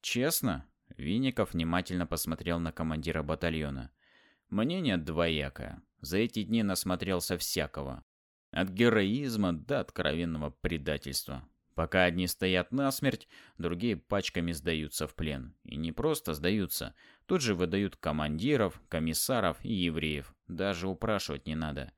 Speaker 1: Честно? Винников внимательно посмотрел на командира батальона. Мнение двоякое. За эти дни насмотрелся всякого. От героизма до откровенного предательства. Пока одни стоят насмерть, другие пачками сдаются в плен. И не просто сдаются. Тут же выдают командиров, комиссаров и евреев. Даже упрашивать не надо.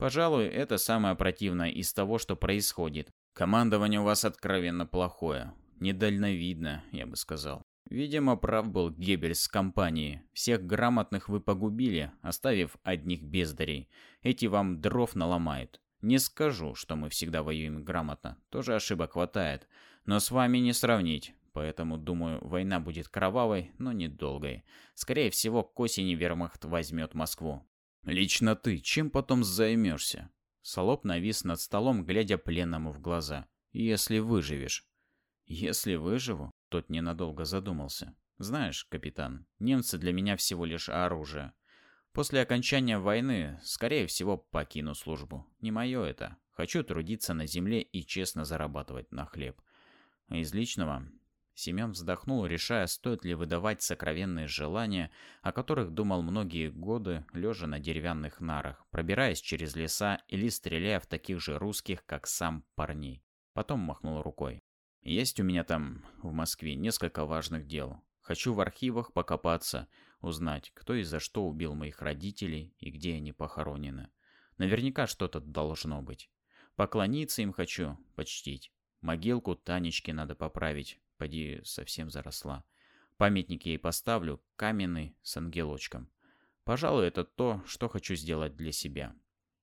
Speaker 1: Пожалуй, это самое противное из того, что происходит. Командование у вас откровенно плохое. Недальновидно, я бы сказал. Видимо, прав был Геббельс с компанией. Всех грамотных вы погубили, оставив одних бездарей. Эти вам дров наломают. Не скажу, что мы всегда воюем грамотно. Тоже ошибок хватает. Но с вами не сравнить. Поэтому, думаю, война будет кровавой, но недолгой. Скорее всего, к осени вермахт возьмет Москву. Лично ты чем потом займешься? Солоп навис над столом, глядя пленному в глаза. Если выживешь. Если выживу? Тот ненадолго задумался. «Знаешь, капитан, немцы для меня всего лишь оружие. После окончания войны, скорее всего, покину службу. Не мое это. Хочу трудиться на земле и честно зарабатывать на хлеб. Из личного...» Семен вздохнул, решая, стоит ли выдавать сокровенные желания, о которых думал многие годы, лежа на деревянных нарах, пробираясь через леса или стреляя в таких же русских, как сам парней. Потом махнул рукой. Есть у меня там, в Москве, несколько важных дел. Хочу в архивах покопаться, узнать, кто и за что убил моих родителей и где они похоронены. Наверняка что-то должно быть. Поклониться им хочу, почтить. Могилку Танечки надо поправить, поди совсем заросла. Памятник ей поставлю, каменный, с ангелочком. Пожалуй, это то, что хочу сделать для себя.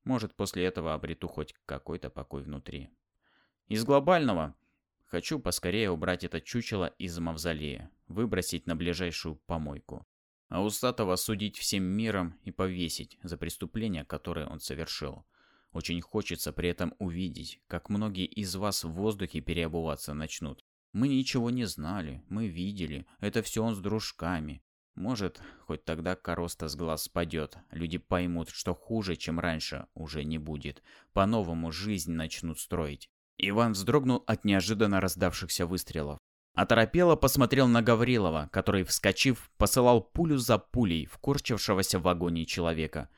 Speaker 1: Может, после этого обрету хоть какой-то покой внутри. Из глобального Хочу поскорее убрать это чучело из мавзолея, выбросить на ближайшую помойку. А Усатого судить всем миром и повесить за преступление, которое он совершил. Очень хочется при этом увидеть, как многие из вас в воздухе переобуваться начнут. Мы ничего не знали, мы видели, это все он с дружками. Может, хоть тогда короста с глаз спадет, люди поймут, что хуже, чем раньше, уже не будет. По-новому жизнь начнут строить. Иван вздрогнул от неожиданно раздавшихся выстрелов. Оторопело посмотрел на Гаврилова, который, вскочив, посылал пулю за пулей в корчившегося в вагоне человека.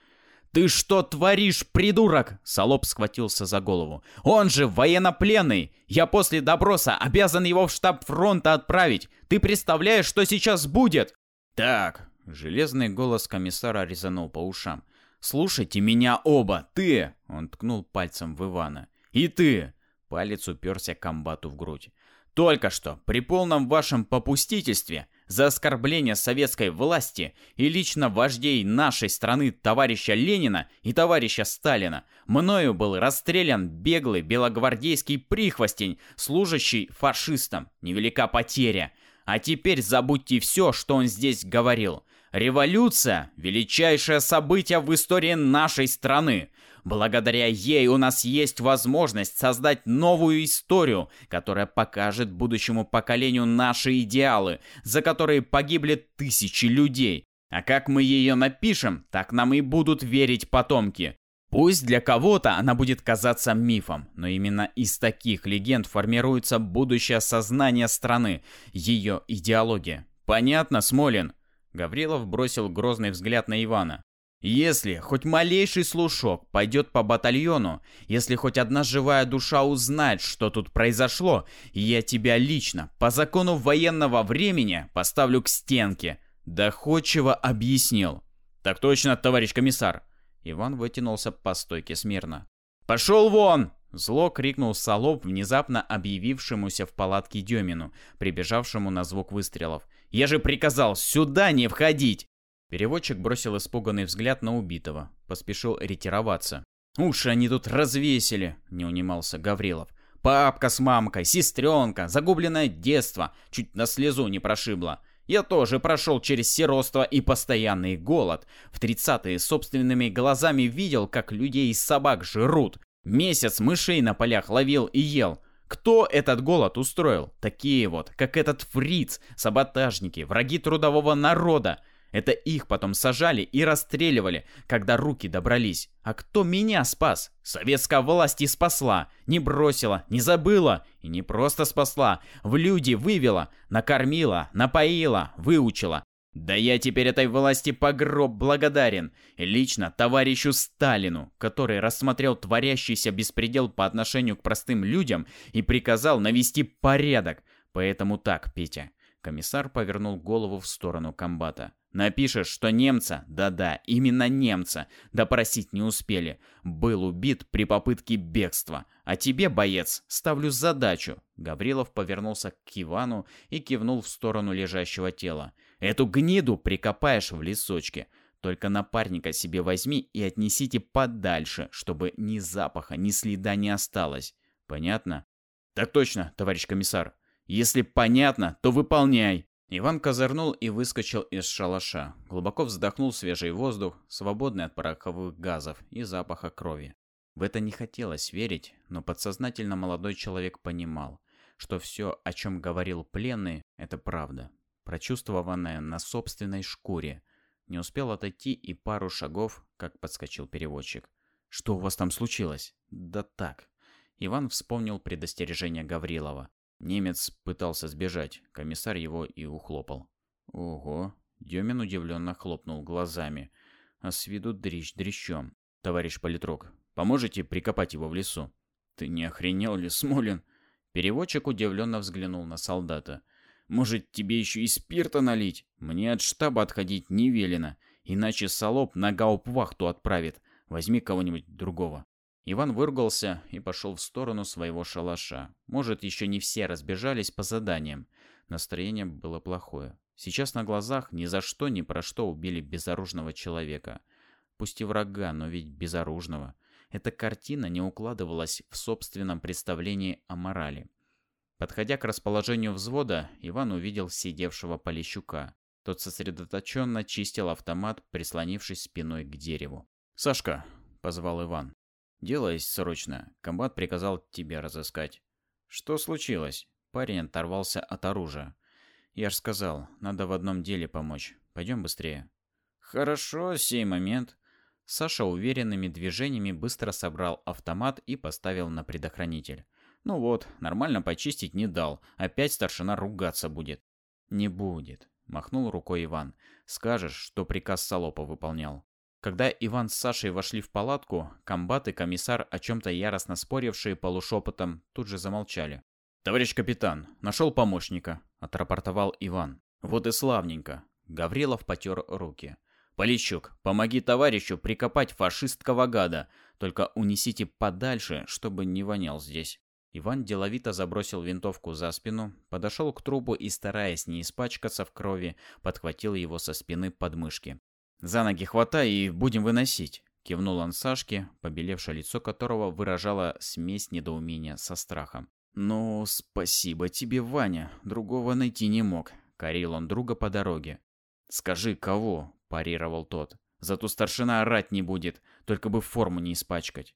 Speaker 1: «Ты что творишь, придурок?» Солоп схватился за голову. «Он же военнопленный! Я после допроса обязан его в штаб фронта отправить! Ты представляешь, что сейчас будет?» «Так!» Железный голос комиссара резанул по ушам. «Слушайте меня оба! Ты!» Он ткнул пальцем в Ивана. «И ты! Палец уперся комбату в грудь. «Только что, при полном вашем попустительстве, за оскорбление советской власти и лично вождей нашей страны товарища Ленина и товарища Сталина, мною был расстрелян беглый белогвардейский прихвостень, служащий фашистам. Невелика потеря. А теперь забудьте все, что он здесь говорил. Революция – величайшее событие в истории нашей страны. Благодаря ей у нас есть возможность создать новую историю, которая покажет будущему поколению наши идеалы, за которые погибли тысячи людей. А как мы ее напишем, так нам и будут верить потомки. Пусть для кого-то она будет казаться мифом, но именно из таких легенд формируется будущее сознание страны, ее идеология. Понятно, Смолин? Гаврилов бросил грозный взгляд на Ивана. Если хоть малейший слушок пойдет по батальону, если хоть одна живая душа узнает, что тут произошло, я тебя лично, по закону военного времени, поставлю к стенке. Доходчиво объяснил. Так точно, товарищ комиссар. Иван вытянулся по стойке смирно. «Пошел вон!» Зло крикнул Солоб, внезапно объявившемуся в палатке Демину, прибежавшему на звук выстрелов. «Я же приказал сюда не входить!» Переводчик бросил испуганный взгляд на убитого, поспешил ретироваться. «Уши они тут развесили!» — не унимался Гаврилов. «Папка с мамкой, сестренка, загубленное детство, чуть на слезу не прошибло. Я тоже прошел через сиротство и постоянный голод. В тридцатые собственными глазами видел, как людей и собак жрут. Месяц мышей на полях ловил и ел. Кто этот голод устроил? Такие вот, как этот фриц, саботажники, враги трудового народа. Это их потом сажали и расстреливали, когда руки добрались. А кто меня спас? Советская власть и спасла. Не бросила, не забыла. И не просто спасла. В люди вывела, накормила, напоила, выучила. Да я теперь этой власти по гроб благодарен. лично товарищу Сталину, который рассмотрел творящийся беспредел по отношению к простым людям и приказал навести порядок. Поэтому так, Петя. Комиссар повернул голову в сторону комбата. Напишешь, что немца, да-да, именно немца, допросить не успели. Был убит при попытке бегства. А тебе, боец, ставлю задачу. Гаврилов повернулся к Ивану и кивнул в сторону лежащего тела. Эту гниду прикопаешь в лесочке. Только напарника себе возьми и отнесите подальше, чтобы ни запаха, ни следа не осталось. Понятно? Так точно, товарищ комиссар. Если понятно, то выполняй. Иван козырнул и выскочил из шалаша. Глубоко вздохнул свежий воздух, свободный от пороховых газов и запаха крови. В это не хотелось верить, но подсознательно молодой человек понимал, что все, о чем говорил пленный, это правда, прочувствованное на собственной шкуре. Не успел отойти и пару шагов, как подскочил переводчик. «Что у вас там случилось?» «Да так». Иван вспомнил предостережение Гаврилова. Немец пытался сбежать, комиссар его и ухлопал. Ого, Демин удивленно хлопнул глазами. А с виду дрищ дрищом. Товарищ политрук, поможете прикопать его в лесу? Ты не охренел ли, Смолин? Переводчик удивленно взглянул на солдата. Может, тебе еще и спирта налить? Мне от штаба отходить не велено, иначе Солоп на гауптвахту отправит. Возьми кого-нибудь другого. Иван выругался и пошел в сторону своего шалаша. Может, еще не все разбежались по заданиям. Настроение было плохое. Сейчас на глазах ни за что ни про что убили безоружного человека. Пусть и врага, но ведь безоружного. Эта картина не укладывалась в собственном представлении о морали. Подходя к расположению взвода, Иван увидел сидевшего Полищука. Тот сосредоточенно чистил автомат, прислонившись спиной к дереву. «Сашка!» — позвал Иван. «Дело есть срочно. Комбат приказал тебя разыскать». «Что случилось?» Парень оторвался от оружия. «Я ж сказал, надо в одном деле помочь. Пойдем быстрее». «Хорошо, сей момент». Саша уверенными движениями быстро собрал автомат и поставил на предохранитель. «Ну вот, нормально почистить не дал. Опять старшина ругаться будет». «Не будет», — махнул рукой Иван. «Скажешь, что приказ Солопа выполнял». Когда Иван с Сашей вошли в палатку, комбат и комиссар, о чем-то яростно спорившие полушепотом, тут же замолчали. «Товарищ капитан, нашел помощника», — отрапортовал Иван. «Вот и славненько». Гаврилов потер руки. «Полищук, помоги товарищу прикопать фашистского гада, только унесите подальше, чтобы не вонял здесь». Иван деловито забросил винтовку за спину, подошел к трубу и, стараясь не испачкаться в крови, подхватил его со спины подмышки. «За ноги хватай и будем выносить», — кивнул он Сашке, побелевшее лицо которого выражало смесь недоумения со страхом. «Ну, спасибо тебе, Ваня, другого найти не мог», — корил он друга по дороге. «Скажи, кого?» — парировал тот. «Зато старшина орать не будет, только бы форму не испачкать».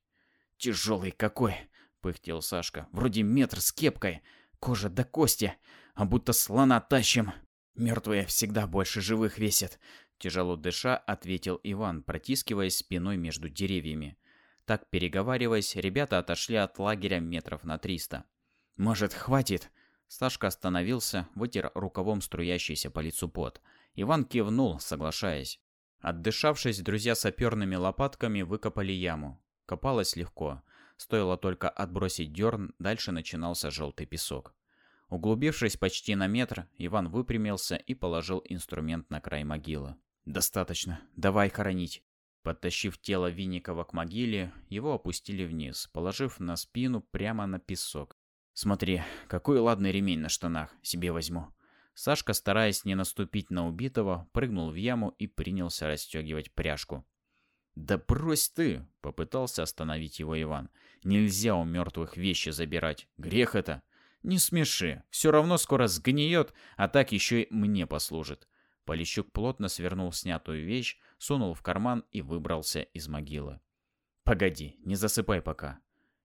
Speaker 1: «Тяжелый какой!» — пыхтел Сашка. «Вроде метр с кепкой, кожа до кости, а будто слона тащим. Мертвые всегда больше живых весят. Тяжело дыша, ответил Иван, протискиваясь спиной между деревьями. Так, переговариваясь, ребята отошли от лагеря метров на триста. «Может, хватит?» Сашка остановился, вытер рукавом струящийся по лицу пот. Иван кивнул, соглашаясь. Отдышавшись, друзья саперными лопатками выкопали яму. Копалось легко. Стоило только отбросить дерн, дальше начинался желтый песок. Углубившись почти на метр, Иван выпрямился и положил инструмент на край могилы. «Достаточно. Давай хоронить». Подтащив тело Винникова к могиле, его опустили вниз, положив на спину прямо на песок. «Смотри, какой ладный ремень на штанах. Себе возьму». Сашка, стараясь не наступить на убитого, прыгнул в яму и принялся расстегивать пряжку. «Да брось ты!» — попытался остановить его Иван. «Нельзя у мертвых вещи забирать. Грех это!» «Не смеши. Все равно скоро сгниет, а так еще и мне послужит». Полищук плотно свернул снятую вещь, сунул в карман и выбрался из могилы. «Погоди, не засыпай пока».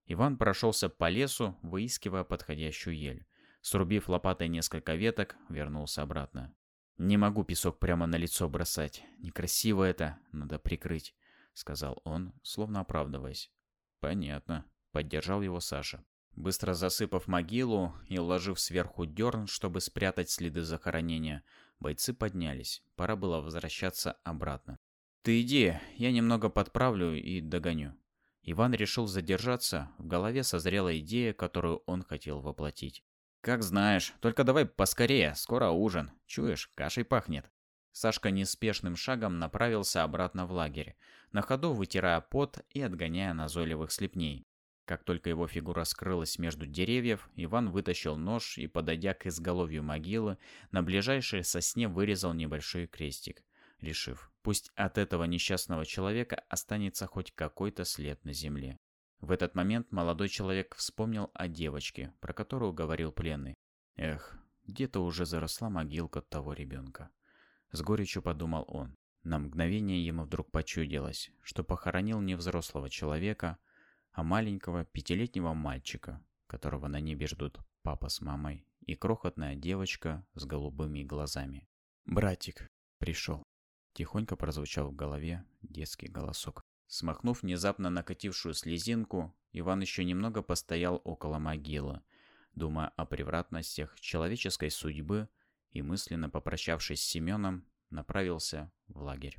Speaker 1: Иван прошелся по лесу, выискивая подходящую ель. Срубив лопатой несколько веток, вернулся обратно. «Не могу песок прямо на лицо бросать. Некрасиво это, надо прикрыть», — сказал он, словно оправдываясь. «Понятно», — поддержал его Саша. Быстро засыпав могилу и уложив сверху дерн, чтобы спрятать следы захоронения, бойцы поднялись. Пора было возвращаться обратно. «Ты иди, я немного подправлю и догоню». Иван решил задержаться, в голове созрела идея, которую он хотел воплотить. «Как знаешь, только давай поскорее, скоро ужин. Чуешь, кашей пахнет». Сашка неспешным шагом направился обратно в лагерь, на ходу вытирая пот и отгоняя назойливых слепней. Как только его фигура скрылась между деревьев, Иван вытащил нож и, подойдя к изголовью могилы, на ближайшей сосне вырезал небольшой крестик, решив, пусть от этого несчастного человека останется хоть какой-то след на земле. В этот момент молодой человек вспомнил о девочке, про которую говорил пленный. Эх, где-то уже заросла могилка того ребенка. С горечью подумал он. На мгновение ему вдруг почудилось, что похоронил не взрослого человека, а маленького пятилетнего мальчика, которого на небе ждут папа с мамой, и крохотная девочка с голубыми глазами. «Братик пришел», — тихонько прозвучал в голове детский голосок. Смахнув внезапно накатившую слезинку, Иван еще немного постоял около могилы, думая о превратностях человеческой судьбы и мысленно попрощавшись с Семеном, направился в лагерь.